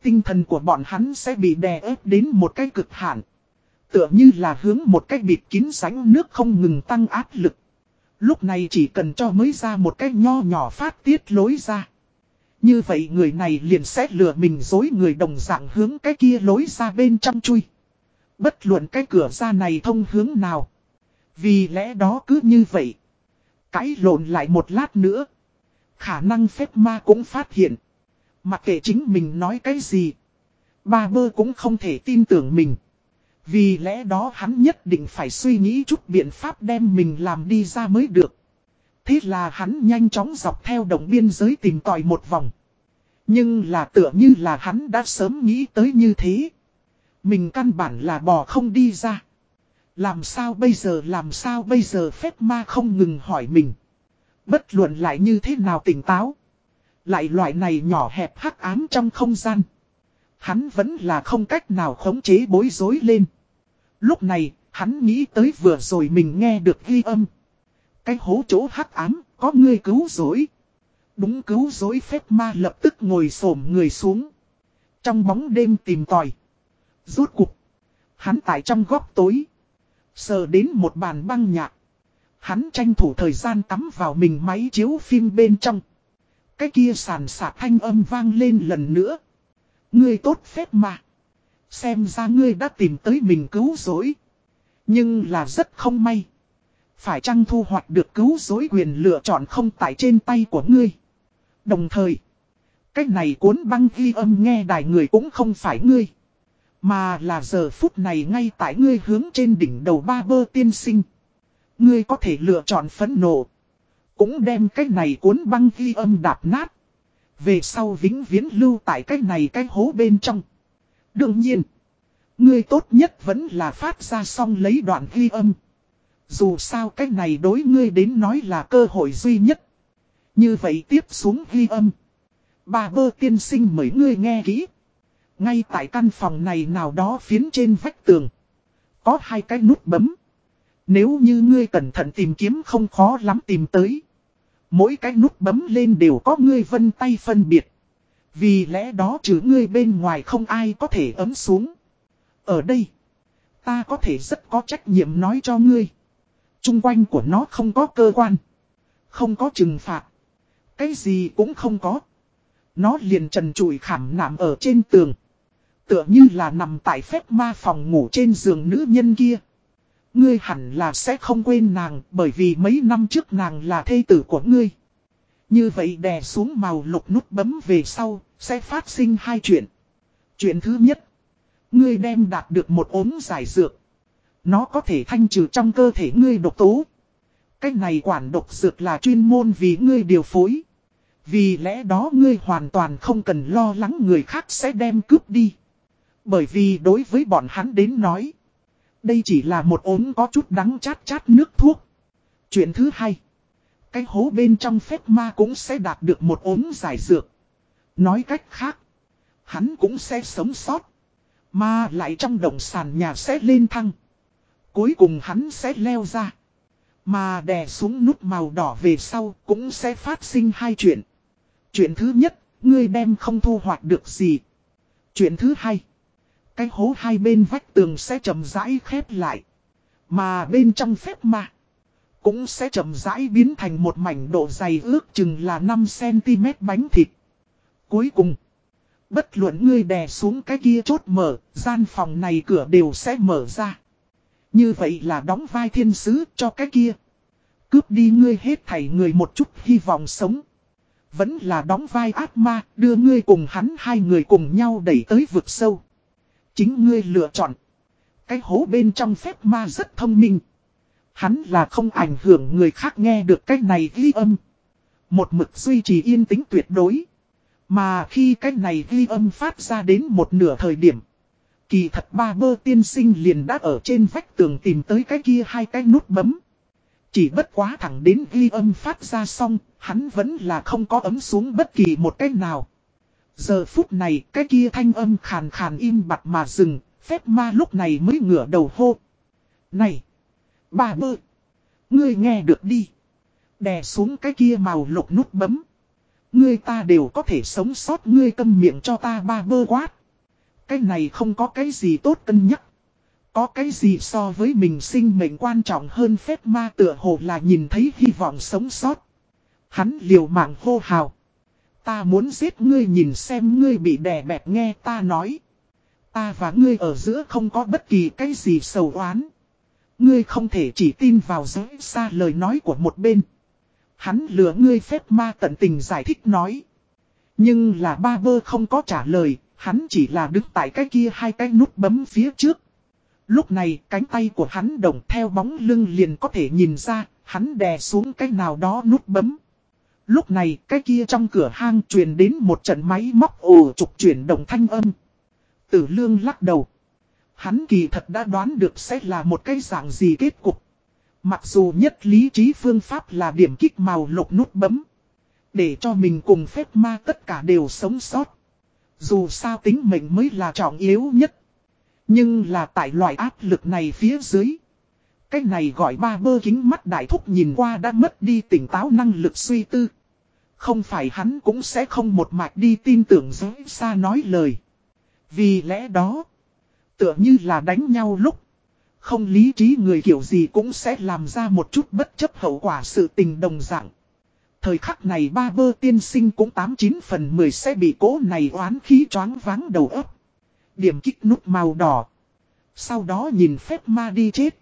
Tinh thần của bọn hắn sẽ bị đè ép đến một cái cực hạn. Tựa như là hướng một cái bịt kín sánh nước không ngừng tăng áp lực. Lúc này chỉ cần cho mới ra một cái nho nhỏ phát tiết lối ra. Như vậy người này liền sẽ lừa mình dối người đồng dạng hướng cái kia lối ra bên trong chui. Bất luận cái cửa ra này thông hướng nào. Vì lẽ đó cứ như vậy. Cãi lộn lại một lát nữa. Khả năng phép ma cũng phát hiện. Mặc kệ chính mình nói cái gì. Ba bơ cũng không thể tin tưởng mình. Vì lẽ đó hắn nhất định phải suy nghĩ chút biện pháp đem mình làm đi ra mới được. Thế là hắn nhanh chóng dọc theo đồng biên giới tìm tòi một vòng. Nhưng là tựa như là hắn đã sớm nghĩ tới như thế. Mình căn bản là bò không đi ra. Làm sao bây giờ làm sao bây giờ phép ma không ngừng hỏi mình. Bất luận lại như thế nào tỉnh táo. Lại loại này nhỏ hẹp hắc ám trong không gian. Hắn vẫn là không cách nào khống chế bối rối lên. Lúc này, hắn nghĩ tới vừa rồi mình nghe được ghi âm. Cái hố chỗ hắc ám, có người cứu rối. Đúng cứu rối phép ma lập tức ngồi xổm người xuống. Trong bóng đêm tìm tòi. Rốt cục. Hắn tại trong góc tối. Sờ đến một bàn băng nhạc. Hắn tranh thủ thời gian tắm vào mình máy chiếu phim bên trong. Cái kia sàn sạc thanh âm vang lên lần nữa. Ngươi tốt phép mà. Xem ra ngươi đã tìm tới mình cứu rỗi. Nhưng là rất không may. Phải chăng thu hoạch được cứu rỗi quyền lựa chọn không tại trên tay của ngươi. Đồng thời. Cách này cuốn băng ghi âm nghe đài người cũng không phải ngươi. Mà là giờ phút này ngay tại ngươi hướng trên đỉnh đầu ba bơ tiên sinh. Ngươi có thể lựa chọn phấn nộ. Cũng đem cái này cuốn băng ghi âm đạp nát. Về sau vĩnh viễn lưu tại cái này cái hố bên trong. Đương nhiên. Ngươi tốt nhất vẫn là phát ra xong lấy đoạn ghi âm. Dù sao cái này đối ngươi đến nói là cơ hội duy nhất. Như vậy tiếp xuống ghi âm. Bà bơ tiên sinh mời ngươi nghe kỹ. Ngay tại căn phòng này nào đó phiến trên vách tường. Có hai cái nút bấm. Nếu như ngươi cẩn thận tìm kiếm không khó lắm tìm tới. Mỗi cái nút bấm lên đều có ngươi vân tay phân biệt. Vì lẽ đó trừ ngươi bên ngoài không ai có thể ấm xuống. Ở đây, ta có thể rất có trách nhiệm nói cho ngươi. Trung quanh của nó không có cơ quan. Không có trừng phạt. Cái gì cũng không có. Nó liền trần trụi khảm nạm ở trên tường. Tựa như là nằm tại phép ma phòng ngủ trên giường nữ nhân kia. Ngươi hẳn là sẽ không quên nàng bởi vì mấy năm trước nàng là thê tử của ngươi. Như vậy đè xuống màu lục nút bấm về sau, sẽ phát sinh hai chuyện. Chuyện thứ nhất, ngươi đem đạt được một ốm giải dược. Nó có thể thanh trừ trong cơ thể ngươi độc tố. Cách này quản độc dược là chuyên môn vì ngươi điều phối. Vì lẽ đó ngươi hoàn toàn không cần lo lắng người khác sẽ đem cướp đi. Bởi vì đối với bọn hắn đến nói. Đây chỉ là một ốm có chút đắng chát chát nước thuốc. Chuyện thứ hai. Cái hố bên trong phép ma cũng sẽ đạt được một ốm giải dược. Nói cách khác. Hắn cũng sẽ sống sót. Mà lại trong đồng sàn nhà sẽ lên thăng. Cuối cùng hắn sẽ leo ra. Mà đè xuống nút màu đỏ về sau cũng sẽ phát sinh hai chuyện. Chuyện thứ nhất, ngươi đem không thu hoạch được gì. Chuyện thứ hai. Cái hố hai bên vách tường sẽ chậm rãi khép lại. Mà bên trong phép ma. Cũng sẽ chậm rãi biến thành một mảnh độ dày ước chừng là 5cm bánh thịt. Cuối cùng. Bất luận ngươi đè xuống cái kia chốt mở, gian phòng này cửa đều sẽ mở ra. Như vậy là đóng vai thiên sứ cho cái kia. Cướp đi ngươi hết thảy người một chút hy vọng sống. Vẫn là đóng vai ác ma, đưa ngươi cùng hắn hai người cùng nhau đẩy tới vực sâu. Chính ngươi lựa chọn. Cái hố bên trong phép ma rất thông minh. Hắn là không ảnh hưởng người khác nghe được cái này ghi âm. Một mực duy trì yên tĩnh tuyệt đối. Mà khi cái này ghi âm phát ra đến một nửa thời điểm. Kỳ thật ba bơ tiên sinh liền đã ở trên vách tường tìm tới cái kia hai cái nút bấm. Chỉ bất quá thẳng đến ghi âm phát ra xong, hắn vẫn là không có ấm xuống bất kỳ một cái nào. Giờ phút này, cái kia thanh âm khàn khàn im bặt mà dừng, phép ma lúc này mới ngửa đầu hô. Này! Bà bơ! Ngươi nghe được đi! Đè xuống cái kia màu lục nút bấm. Ngươi ta đều có thể sống sót ngươi câm miệng cho ta ba bơ quát. Cái này không có cái gì tốt cân nhắc. Có cái gì so với mình sinh mệnh quan trọng hơn phép ma tựa hồ là nhìn thấy hy vọng sống sót. Hắn liều mạng hô hào. Ta muốn giết ngươi nhìn xem ngươi bị đè bẹp nghe ta nói. Ta và ngươi ở giữa không có bất kỳ cái gì sầu oán. Ngươi không thể chỉ tin vào giới xa lời nói của một bên. Hắn lừa ngươi phép ma tận tình giải thích nói. Nhưng là ba bơ không có trả lời, hắn chỉ là đứng tại cái kia hai cái nút bấm phía trước. Lúc này cánh tay của hắn đồng theo bóng lưng liền có thể nhìn ra, hắn đè xuống cái nào đó nút bấm. Lúc này, cái kia trong cửa hang truyền đến một trận máy móc ồ trục chuyển động thanh âm. Tử lương lắc đầu. Hắn kỳ thật đã đoán được sẽ là một cái dạng gì kết cục. Mặc dù nhất lý trí phương pháp là điểm kích màu lục nút bấm. Để cho mình cùng phép ma tất cả đều sống sót. Dù sao tính mệnh mới là trọng yếu nhất. Nhưng là tại loại áp lực này phía dưới. Cái này gọi ba bơ kính mắt đại thúc nhìn qua đã mất đi tỉnh táo năng lực suy tư. Không phải hắn cũng sẽ không một mạch đi tin tưởng dối xa nói lời. Vì lẽ đó, tựa như là đánh nhau lúc. Không lý trí người kiểu gì cũng sẽ làm ra một chút bất chấp hậu quả sự tình đồng dạng. Thời khắc này ba bơ tiên sinh cũng 89 phần 10 sẽ bị cố này oán khí choáng váng đầu ấp. Điểm kích nút màu đỏ. Sau đó nhìn phép ma đi chết.